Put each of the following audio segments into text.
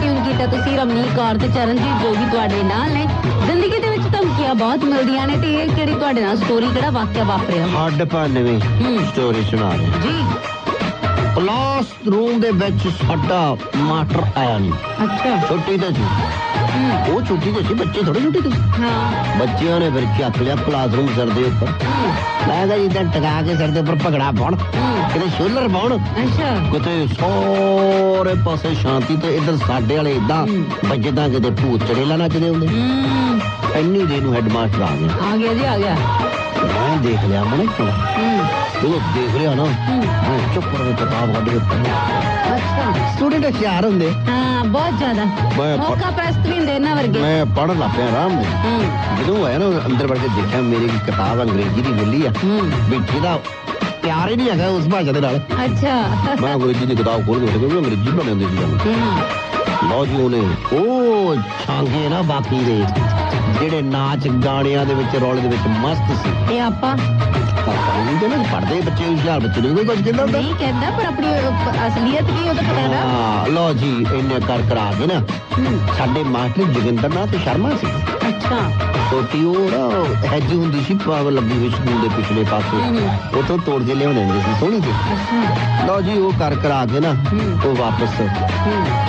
Tune ਕੀਤਾ ਤੁਸੀਂ ਰਮਨੀਕ ਕੌਰ ਤੇ ਚਰਨਜੀਤ ਜੋਗੀ ਤੁਹਾਡੇ ਨਾਲ ਨੇ। ਜ਼ਿੰਦਗੀ ਦੇ ਵਿੱਚ ਧਮਕੀਆਂ ਬਹੁਤ ਮਿਲਦੀਆਂ ਨੇ ਤੇ ਇਹ ਕਿਹੜੀ ਤੁਹਾਡੇ ਨਾਲ ਸਟੋਰੀ ਕਿਹੜਾ ਵਾਕਿਆ ਵਾਪਰਿਆ? ਹੱਡ ਭਾਨਵੀਂ। ਸਟੋਰੀ ਸੁਣਾ ਰਿਹਾ ਜੀ। ਕਲਾਸ ਰੂਮ ਦੇ ਵਿੱਚ ਸਾਡਾ ਮਾਸਟਰ ਆਇਆ ਨਹੀਂ ਅੱਛਾ। ਛੁੱਟੀ ਤੇ ਸੀ। ਉਹ ਛੁੱਟੀ ਤੇ ਸੀ ਬੱਚੇ ਥੋੜੇ ਛੁੱਟੀ ਤੇ ਸੀ। ਹਾਂ ਬੱਚਿਆਂ ਨੇ ਫਿਰ ਚੱਕ ਲਿਆ ਕਲਾਸ ਰੂਮ ਸਿਰ ਦੇ ਉੱਪਰ ਹੂੰ, ਮੈਂ ਕਿਹਾ ਜਿੱਦਾਂ ਟਕਾ ਕੇ ਸਿਰ ਦੇ ਉੱਪਰ ਭਗੜਾ ਪਾਉਣ ਹੂੰ, ਕਿਤੇ ਸ਼ੋਲਰ ਪਾਉਣ ਅੱਛਾ ਕਿਤੇ ਸਾਰੇ ਪਾਸੇ ਸ਼ਾਂਤੀ ਤੇ ਇੱਧਰ ਸਾਡੇ ਵਾਲੇ ਇਦਾਂ ਹੂੰ। ਵੱਜਦਾ ਕਿਤੇ ਭੂਤ ਚੜੇਲਾ ਨੱਚਦੇ ਹੁੰਦੇ ਹੂੰ ਇੰਨੀ ਦੇ ਨੂੰ ਹੈਡਮਾਸਟਰ ਆ ਗਿਆ ਆ ਗਿਆ ਜੀ ਆ ਗਿਆ ਮੈਂ ਦੇਖ ਲਿਆ ਮਨੇ ਕੋਲ ਹੂੰ ਜਦੋਂ ਦੇਖ ਲਿਆ ਨਾ ਹੂੰ, ਮੈਂ ਚੁੱਪ ਕਰਕੇ ਕਿਤਾਬ ਕੱਢ ਕੇ ਪੜ੍ਹਿਆ ਅੱਛਾ ਸਟੂਡੈਂਟ ਹੁਸ਼ਿਆਰ ਹੁੰਦੇ ਹਾਂ ਬਹੁਤ ਜ਼ਿਆਦਾ ਮੈਂ ਪ- ਮੌਕਾ ਪ੍ਰਸਤ ਵੀ ਹੁੰਦੇ ਇਹਨਾਂ ਵਰਗੇ ਮੈਂ ਪੜ੍ਹਨ ਲੱਗ ਪਿਆ ਆਰਾਮ ਨਾਲ ਹੂੰ ਜਦੋਂ ਆਇਆ ਨਾ ਅੰਦਰ ਵੜ ਕੇ ਦੇਖਿਆ ਮੇਰੀ ਇੱਕ ਕਿਤਾਬ ਅੰਗਰੇਜ਼ੀ ਦੀ ਮਿਲੀ ਆ ਹੂੰ ਵੀ ਜਿਹਦਾ ਪਿਆਰ ਹੀ ਨਹੀਂ ਹੈਗਾ ਉਸ ਭਾਸ਼ਾ ਦੇ ਨਾਲ ਅੱਛਾ ਮੈਂ ਅੰਗਰੇਜ਼ੀ ਦੀ ਕਿਤਾਬ ਖੋਲ ਕੇ ਦੇਖਿਆ ਕਿਉਂਕਿ ਅੰਗਰੇਜ਼ੀ ਬਣਾਉਂਦੇ ਹੁੰਦੇ ਸੀ ਸਾਨੂੰ ਹੂੰ ਲਓ ਜੀ ਉਹਨੇ ਉਹ ਛਾਂਗੇ ਨਾ ਬਾਕੀ ਦੇ ਜਿਹੜੇ ਨਾਚ ਗਾਣਿਆਂ ਦੇ ਵਿੱਚ ਰੌਲੇ ਦੇ ਵਿੱਚ ਮਸਤ ਸੀ ਇਹ ਆਪਾਂ ਨਹੀਂ ਕਹਿੰਦੇ ਪੜਦੇ ਬੱਚੇ ਹੁਸ਼ਿਆਰ ਬੱਚੇ ਨੂੰ ਕੋਈ ਕੁਝ ਕਹਿੰਦਾ ਹੁੰਦਾ। ਨਹੀਂ ਕਹਿੰਦਾ ਪਰ ਆਪਣੀ ਅਹ, ਅਸਲੀਅਤ ਕੀ ਉਹ ਤਾਂ ਪਤਾ ਨਾ। ਹਾਂ ਲਓ ਜੀ ਇੰਨੇ ਕਰ ਕਰਾ ਕੇ ਨਾ ਸਾਡੇ ਮਾਸਟਰ ਜੋਗਿੰਦਰ ਨਾਥ ਸ਼ਰਮਾ ਸੀ। ਅੱਛਾ। ਛੋਟੀ ਉਹ ਨਾ ਹੈਜ ਹੁੰਦੀ ਸੀ ਪਾਵ ਲੱਗੀ ਹੋਈ ਸਕੂਲ ਦੇ ਪਿਛਲੇ ਪਾਸੇ। ਉਥੋਂ ਤੋੜ ਕੇ ਲਿਆਉਂਦੇ ਹੁੰਦੇ ਸੀ ਸੋਹਣੀ ਅੱਛਾ। ਲਓ ਜੀ ਉਹ ਕਰ ਕਰਾ ਕੇ ਨਾ। ਉਹ ਵਾਪਸ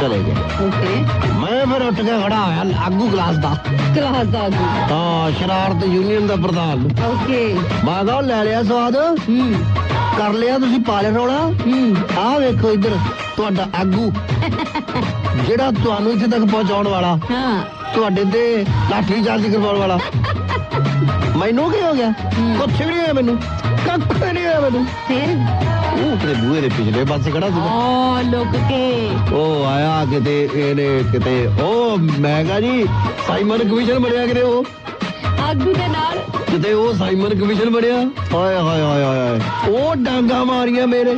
ਚਲੇ ਗਏ। ਓਕੇ। ਮੈਂ ਫਿਰ ਉੱਠ ਕੇ ਖੜਾ ਹੋਇਆ ਆਗੂ ਕਲਾਸ ਦਾ। ਕਲਾਸ ਦਾ ਹਾਂ ਸ਼ਰਾਰਤ ਯੂਨੀਅਨ ਦਾ ਪ੍ਰਧਾਨ। ਓਕੇ। ਮੈਂ ਕਿਹਾ ਲੈ ਲਿਆ ਸਵਾਦ ਹੂੰ। ਕਰ ਲਿਆ ਤੁਸੀਂ ਪਾਲੇ ਰੋਲਾ। ਹੂੰ। ਆਹ ਵੇਖੋ ਇੱਧਰ ਤੁਹਾਡਾ ਆਗੂ। ਜਿਹੜਾ ਤੁਹਾਨੂੰ ਇੱਥੇ ਤੱਕ ਪਹੁੰਚਾਉਣ ਵਾਲਾ ਹਾਂ। ਤੁਹਾਡੇ ਤੇ ਲਾਠੀ ਚਾਰਜ ਕਰਵਾਉਣ ਵਾਲਾ। ਮੈਨੂੰ ਕੀ ਹੋ ਗਿਆ। ਕੁਛ ਵੀ ਨਹੀਂ ਹੋਇਆ ਮੈਨੂੰ। ਕੱਖ ਨਹੀਂ ਹੋਇਆ ਮੈਨੂੰ। ਫਿਰ? ਉਹ ਕਿਤੇ ਬੂਹੇ ਦੇ ਪਿਛਲੇ ਪਾਸੇ ਖੜਾ ਸੀ ਓ ਲੁੱਕ ਕੇ। ਉਹ ਆਇਆ ਕਿਤੇ ਇਹਨੇ ਕਿਤੇ। ਉਹ ਮੈਂ ਕਹਾ ਜੀ ਸਾਈਮਨ ਕਮਿਸ਼ਨ ਬਣਿਆ ਕਿਤੇ ਉਹ। ਆਗੂ ਦੇ ਨਾਲ। ਕਿਤੇ ਉਹ ਸਾਈਮਨ ਕਮਿਸ਼ਨ ਬਣਿਆ। ਹਾਏ ਹਾਏ ਹਾਏ ਹਾਏ। ਉਹ ਡਾਂਗਾ ਮਾਰੀਆਂ ਮੇਰੇ।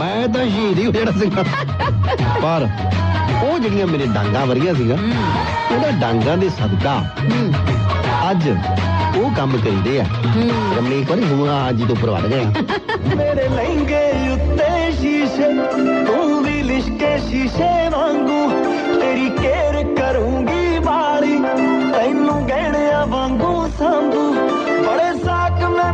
ਮੈਂ ਤਾਂ ਸ਼ਹੀਦ ਹੀ ਹੋ ਜਾਣਾ ਸੀਗਾ। ਪਰ ਉਹ ਜਿਹੜੀਆਂ ਮੇਰੇ ਡਾਂਗਾ ਵਰੀਆਂ ਸੀਗਾ ਹੂੰ ਉਹਨਾਂ ਡਾਂਗਾ ਦੇ ਸਦਕਾ ਅੱਜ ਉਹ ਕੰਮ ਕਰੀਦੇ ਆ। ਹੂੰ ਰਮਨੀਕ ਵਾਲੀ ਹੁਣ ਅੱਜ ਤੋਂ ਉੱਪਰ ਵੜ ਗਏ ਆ। ਮੇਰੇ ਲਹਿੰਗੇ ਉੱਤੇ ਸ਼ੀਸ਼ੇ ਤੂੰ ਵੀ ਲਿਸ਼ਕੇ ਸ਼ੀਸ਼ੇ ਵਾਂਗੂ ਤੇਰੀ ਕੇਰ। ਗਹਿਣਿਆਂ ਵਾਂਗੂ ਸੰਭੂ ਬੜੇ ਸਾਕ ਮੈਂ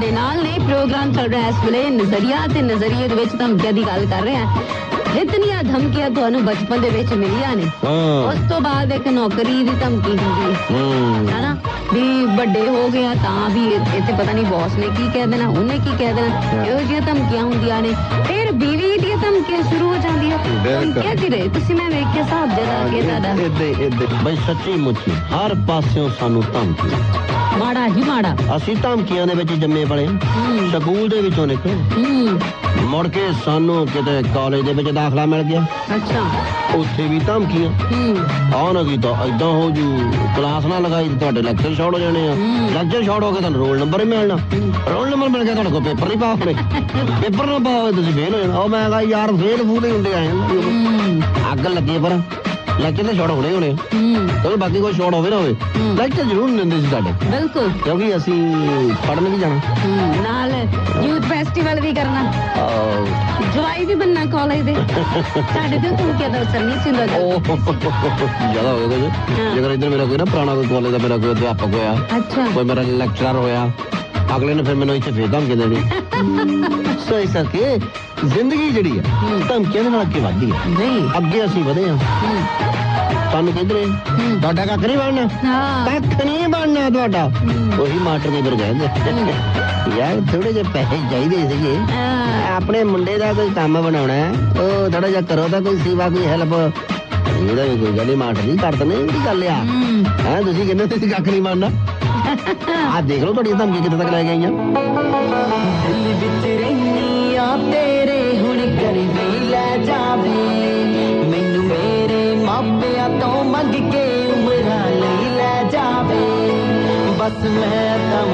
ਤੁਹਾਡੇ ਨਾਲ ਨੇ। ਪ੍ਰੋਗਰਾਮ ਚੱਲ ਰਿਹਾ ਇਸ ਵੇਲੇ। ਨਜ਼ਰੀਆ ਤੇ ਨਜ਼ਰੀਏ ਦੇ ਵਿੱਚ ਧਮਕੀਆਂ ਦੀ ਗੱਲ ਕਰ ਰਹੇ ਹਾਂ। ਜਿਤਨੀਆਂ ਧਮਕੀਆਂ ਤੁਹਾਨੂੰ ਬਚਪਨ ਦੇ ਵਿੱਚ ਮਿਲੀਆਂ ਨੇ ਉਸ ਤੋਂ ਬਾਅਦ ਇੱਕ ਨੌਕਰੀ ਦੀ ਧਮਕੀ ਹੁੰਦੀ ਹੈ। ਹਨਾ ਵੀ ਵੱਡੇ ਹੋ ਗਿਆ ਤਾਂ ਵੀ ਇੱਥੇ ਪਤਾ ਨਹੀਂ ਬੌਸ ਨੇ ਕੀ ਕਹਿ ਦੇਣਾ ਉਹਨੇ ਕੀ ਕਹਿ ਦੇਣਾ। ਇਹੋ ਜਿਹੀਆਂ ਧਮਕੀਆਂ ਹੁੰਦੀਆਂ ਨੇ। ਫਿਰ ਬੀਵੀ ਦੀਆਂ ਧਮਕੀਆਂ ਸ਼ੁਰੂ ਹੋ ਜਾਂਦੀਆਂ। ਧਮਕੀਆਂ ਕੀ ਰਹੇ ਤੁਸੀਂ ਮੈਂ ਵੇਖ ਕੇ ਹਿਸਾਬ ਜਦਾ ਕੇ ਤੁਹਾਡਾ। ਇੱਦੇ ਇੱਦੇ ਬਈ ਸੱਚੀ ਮੁੱਚੀ ਹਰ ਪਾਸਿਓਂ ਸਾਨੂੰ ਧਮਕੀ। ਮਾੜਾ ਹੀ ਮਾੜਾ। ਅਸੀਂ ਧਮਕੀਆਂ ਦੇ ਵਿੱਚ ਜੰਮੇ ਪਲੇ ਹੂੰ। ਸਕੂਲ ਦੇ ਵਿੱਚੋਂ ਨਿਕਲੇ। ਹੂੰ। ਮੁੜ ਕੇ ਸਾਨੂੰ ਕਿਤੇ ਕਾਲਜ ਦੇ ਵਿੱਚ ਦਾਖਲਾ ਮਿਲ ਗਿਆ। ਅੱਛਾ। ਉੱਥੇ ਵੀ ਧਮਕੀਆਂ। ਹੂੰ। ਆਹ ਨਾ ਕੀਤਾ ਐਦਾਂ ਹੋ ਜੂ। ਕਲਾਸ ਨਾ ਲਗਾਈ ਤੇ ਤੁਹਾਡੇ ਲੈਕਚਰ ਸ਼ਾਰਟ ਹੋ ਜਾਣੇ ਆ। ਹੂੰ। ਲੈਕਚਰ ਸ਼ਾਰਟ ਹੋ ਕੇ ਤੁਹਾਨੂੰ ਰੋਲ ਨੰਬਰ ਹੀ ਮਿਲਣਾ। ਰੋਲ ਨੰਬਰ ਮਿਲ ਗਿਆ ਤੁਹਾਡੇ ਕੋਲ ਪੇਪਰ ਨਹੀਂ ਪਾਸ ਹੋਣੇ ਪੇਪਰ ਨਾ ਪਾਓ ਤੁਸੀਂ ਫੇਲ ਹੋ ਜਾਣਾ। ਉਹ ਮੈਂ ਕਹਾ ਯਾਰ ਫੇਲ ਫੂਲ ਹੀ ਹੁੰਦੇ ਆਏ ਆ। ਹੂੰ। ਅੱਗ ਲੱਗੀ ਪਰ। ਲੈਕਚਰ ਤੇ ਸ਼ਾਰਟ ਹੋਣੇ ਹੋਣੇ ਹੂੰ। ਤੇ ਬਾਕੀ ਕੋਈ ਸ਼ਾਰਟ ਹੋਵੇ ਨਾ ਹੋਵੇ। ਲੈਕਚਰ ਜ਼ਰੂਰ ਦਿੰਦੇ ਸੀ ਸਾਡੇ। ਬਿਲਕੁਲ। ਕਿਉਂਕਿ ਅਸੀਂ ਪੜਨ ਵੀ ਜਾਣਾ। ਨਾਲ ਯੂਥ ਫੈਸਟੀਵਲ ਵੀ ਕਰਨਾ। ਜਵਾਈ ਵੀ ਬੰਨਾ ਕਾਲਜ ਦੇ। ਸਾਡੇ ਤੇ ਤੂੰ ਕਿਹਾ ਦਾ ਅਸਰ ਨਹੀਂ ਸੀ ਉਹ ਜ਼ਿਆਦਾ ਹੋ ਗਿਆ ਜੀ। ਜੇਕਰ ਇੱਧਰ ਮੇਰਾ ਕੋਈ ਨਾ ਪੁਰਾਣਾ ਕੋਈ ਕਾਲਜ ਦਾ ਮੇਰਾ ਕੋਈ ਅਧਿਆਪਕ ਹੋਇਆ। ਅੱਛਾ। ਕੋਈ ਮੇਰਾ ਲੈਕਚਰਰ ਹੋਇਆ। ਅਗਲੇ ਨੇ ਫਿਰ ਮੈਨੂੰ ਇੱਥੇ ਫੇਰ ਧਮਕੀ ਦੇਣੀ ਸੋ ਇਸ ਕਰਕੇ ਜ਼ਿੰਦਗੀ ਜਿਹੜੀ ਆ ਹੂੰ। ਧਮਕੀਆਂ ਦੇ ਨਾਲ ਅੱਗੇ ਵਧਦੀ ਆ। ਨਹੀਂ। ਅੱਗੇ ਅਸੀਂ ਵਧੇ ਹੂੰ, ਸਾਨੂੰ ਕਹਿੰਦੇ ਨੇ ਹੂੰ। ਤੁਹਾਡਾ ਕੱਖ ਨਹੀਂ ਬਣਨਾ। ਹਾਂ। ਕੱਖ ਨਹੀਂ ਬਣਨਾ ਤੁਹਾਡਾ। ਹੂੰ। ਉਹੀ ਮਾਸਟਰ ਦੇ ਕਹਿੰਦੇ ਯਾਰ ਥੋੜੇ ਜਿਹੇ ਪੈਸੇ ਚਾਹੀਦੇ ਸੀਗੇ। ਹਾਂ, ਆਪਣੇ ਮੁੰਡੇ ਦਾ ਕੋਈ ਕੰਮ ਬਣਾਉਣਾ ਹੈ, ਉਹ ਥੋੜਾ ਜਿਹਾ ਕਰੋ ਤਾਂ ਕੋਈ ਸੇਵਾ ਕੋਈ ਹੈਲਪ ਇਹਦਾ ਵੀ ਕੋਈ ਗੱਲ ਨਹੀਂ ਮਾਸਟਰ ਜੀ ਕਰ ਦਨੇ ਕੀ ਗੱਲ ਆ। ਹੂੰ, ਹੈ ਤੁਸੀਂ ਕਹਿੰਦੇ ਤੁਸੀਂ ਕੱਖ ਨਹੀਂ ਬਣਨਾ ਆ ਦੇਖ ਲਓ ਤੁਹਾਡੀ ਧਮਕੀ ਕਿੱਥੇ ਤੱਕ ਲੈ ਗਈਆਂ ਦਿਲ ਵਿੱਚ ਰਹਿਨੀ ਆ ਤੇਰੇ ਹੁਣ ਕਰ ਵੀ ਲੈ ਜਾਵੇ। ਮੈਨੂੰ ਮੇਰੇ ਮਾਪਿਆਂ ਤੋਂ ਮੰਗ ਕੇ ਉਮਰਾਂ ਲਈ ਲੈ ਜਾਵੇ। ਬਸ ਮੈਂ ਤਾਂ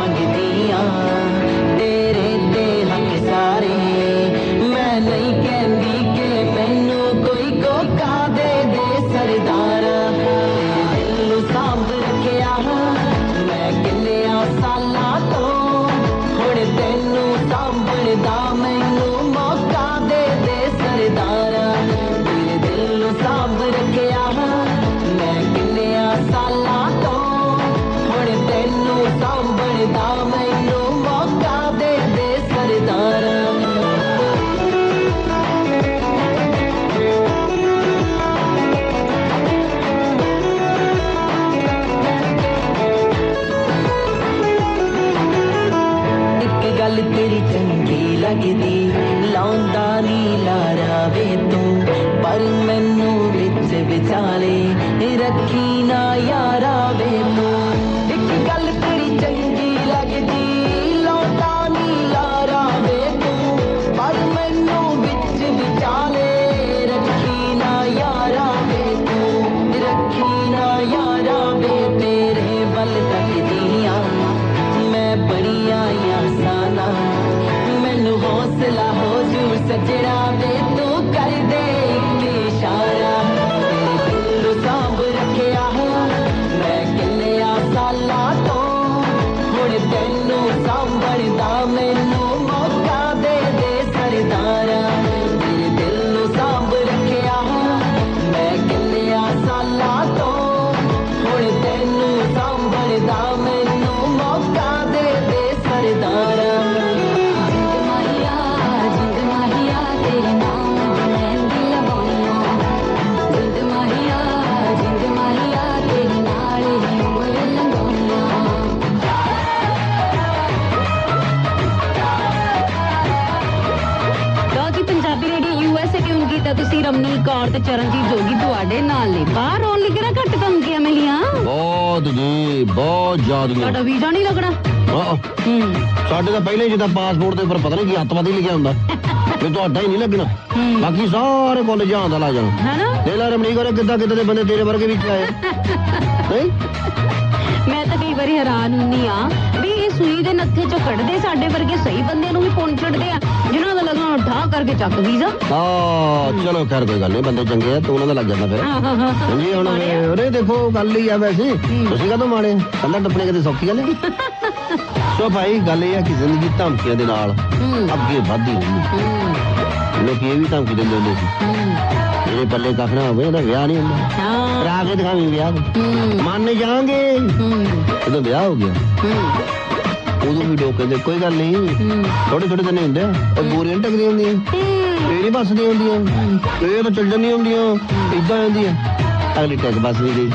ਕੀਤਾ ਤੁਸੀਂ ਰਮਨੀਕ ਕੌਰ ਤੇ ਚਰਨਜੀਤ ਜੋਗੀ ਤੁਹਾਡੇ ਨਾਲ ਨੇ। ਬਾਹਰ ਆਉਣ ਲਈ ਕਿਹੜਾ ਘੱਟ ਧਮਕੀਆਂ ਮਿਲੀਆਂ? ਬਹੁਤ ਜੀ ਬਹੁਤ ਜ਼ਿਆਦੀਆਂ ਤੁਹਾਡਾ ਵੀਜ਼ਾ ਨਹੀਂ ਲੱਗਣਾ? ਆਹ, ਹੂੰ। ਸਾਡੇ ਤਾਂ ਪਹਿਲੇ ਜਿੱਦਾਂ ਪਾਸਪੋਰਟ ਦੇ ਉੱਪਰ ਪਤਾ ਨਹੀਂ ਕੀ ਅੱਤਵਾਦੀ ਲਿਖਿਆ ਹੁੰਦਾ। ਵੀ ਤੁਹਾਡਾ ਹੀ ਨਹੀਂ ਲੱਗਣਾ। ਹੂੰ। ਬਾਕੀ ਸਾਰੇ ਕਾਲਜ ਦਾ ਲੱਗ ਜਾਣਾ। ਹੈਨਾ? ਦੇ ਲੈ ਰਮਣੀ ਕੋਲ ਕਿੱਦਾਂ ਕਿੱਦਾਂ ਦੇ ਬੰਦੇ ਤੇਰੇ ਵਰਗੇ ਵਿੱਚ ਆਏ ਨਹੀਂ ਮੈਂ ਤਾਂ ਕਈ ਵਾਰੀ ਹੈਰਾਨ ਹੁੰਨੀ ਆ। ਵੀ ਇਹ ਸੂਈ ਦੇ ਨੱਥੇ ਚੋਂ ਕੱਢਦੇ ਸਾਡੇ ਵਰਗੇ ਸਹੀ ਬੰਦੇ ਨੂੰ ਵੀ ਪੁੰਨ ਛੱਡਦੇ ਆ ਜਿਨ੍ਹਾਂ ਦਾ ਲੱਗਣਾ ਠਾ ਕਰਕੇ ਚੱਕ ਵੀਜ਼ਾ ਆ ਚਲੋ ਖੈਰ ਕੋਈ ਗੱਲ ਨਹੀਂ ਬੰਦੇ ਚੰਗੇ ਆ ਤੂੰ ਉਹਨਾਂ ਦਾ ਲੱਗ ਜਾਂਦਾ ਫਿਰ। ਹਾਂ ਹਾਂ ਹਾਂ ਹਾਂਜੀ ਹੁਣ ਉਹਨੇ ਦੇਖੋ ਗੱਲ ਹੀ ਆ ਵੈਸੇ। ਤੁਸੀਂ ਕਦੋਂ ਮਾੜੇ ਕੰਦਾ ਟੱਪਣੇ ਕਦੇ ਸੌਖੀ ਗੱਲ ਹੈ ਸੋ ਭਾਈ ਗੱਲ ਇਹ ਆ ਕਿ ਜ਼ਿੰਦਗੀ ਧਮਕੀਆਂ ਦੇ ਨਾਲ ਹੂੰ। ਅੱਗੇ ਵਧਦੀ ਹੁੰਦੀ ਹੂੰ। ਲੋਕ ਇਹ ਵੀ ਧਮਕੀ ਦਿੰਦੇ ਹੁੰਦੇ ਸੀ। ਹੂੰ। ਜਿਹੜੇ ਪੱਲੇ ਕੱਖ ਨਾ ਹੋਵੇ ਉਹਦਾ ਵਿਆਹ ਨਹੀਂ ਹੁੰਦਾ। ਹਾਂ। ਕਰਾ ਕੇ ਦਿਖਾਵੀਂ ਵਿਆਹ ਹੂੰ। ਮੰਨ ਜਾਾਂਗੇ ਹੂੰ। ਜਦੋਂ ਵਿਆਹ ਹੋ ਗਿਆ। ਹੂੰ। ਉਦੋਂ ਵੀ ਲੋਕ ਕਹਿੰਦੇ ਕੋਈ ਗੱਲ ਨਹੀਂ। ਥੋੜੇ ਥੋੜੇ ਦਿਨ ਹੁੰਦੇ ਆ। ਉਹ ਬੋਰੀਆਂ ਟਕਦੀਆਂ ਹੁੰਦੀਆਂ। ਇਹ ਨਹੀਂ ਬੱਸਦੀਆਂ ਹੁੰਦੀਆਂ। ਇਹ ਤਾਂ ਚੱਲ ਜਾਂਦੀਆਂ ਹੁੰਦੀਆਂ। ਇਦਾਂ ਹੁੰਦੀਆਂ। ਅਗਲੀ ਟੈਕ ਬੱਸ ਵੀ ਗਈ।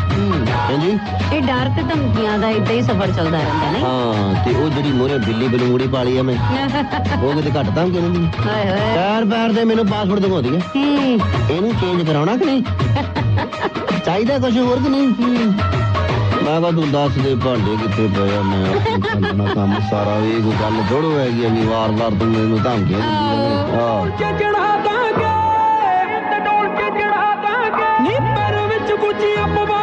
ਹਾਂਜੀ? ਇਹ ਡਰ ਤੇ ਧਮਕੀਆਂ ਦਾ ਇਦਾਂ ਹੀ ਸਫ਼ਰ ਚੱਲਦਾ ਰਹਿੰਦਾ ਨਹੀਂ? ਹਾਂ ਤੇ ਉਹ ਜਿਹੜੀ ਮੋਰੇ ਬਿੱਲੀ ਬਲੂੜੀ ਪਾਲੀ ਆ ਮੈਂ। ਉਹ ਕਿਤੇ ਘੱਟ ਤਾਂ ਕਿਉਂ ਨਹੀਂ ਹਾਏ ਹਾਏ। ਪੈਰ ਪੈਰ ਤੇ ਮੈਨੂੰ ਪਾਸਪੋਰਟ ਦਿਖਾਉਂਦੀ ਹੂੰ। ਇਹਨੂੰ ਚੇਂਜ ਕਰਾਉਣਾ ਕਿ ਨਹੀਂ? ਚਾਹੀਦਾ ਕੁਝ ਹੋਰ ਕਿ ਨਹੀਂ? ਮੈਂ ਕਿਹਾ ਤੂੰ ਦੱਸ ਦੇ ਭਾਂਡੇ ਕਿੱਥੇ ਪਏ ਆ ਮੈਂ ਆਪੇ ਕਰਨਾ ਕੰਮ ਸਾਰਾ ਵੀ ਕੋਈ ਗੱਲ ਥੋੜੋ ਹੈਗੀ ਆ ਵੀ ਵਾਰ-ਵਾਰ ਤੂੰ ਮੈਨੂੰ ਧਮਕੀਆਂ ਦਿੰਦੀ ਆ। ਚ ਚੜਾ ਦਾਂਗੇ ਤੇ ਡੋਲ ਚ ਚੜਾ ਦਾਂਗੇ। ਨੀ ਪੈਰ ਵਿੱਚ ਗੁੱਚੀਆਂ ਪਵਾ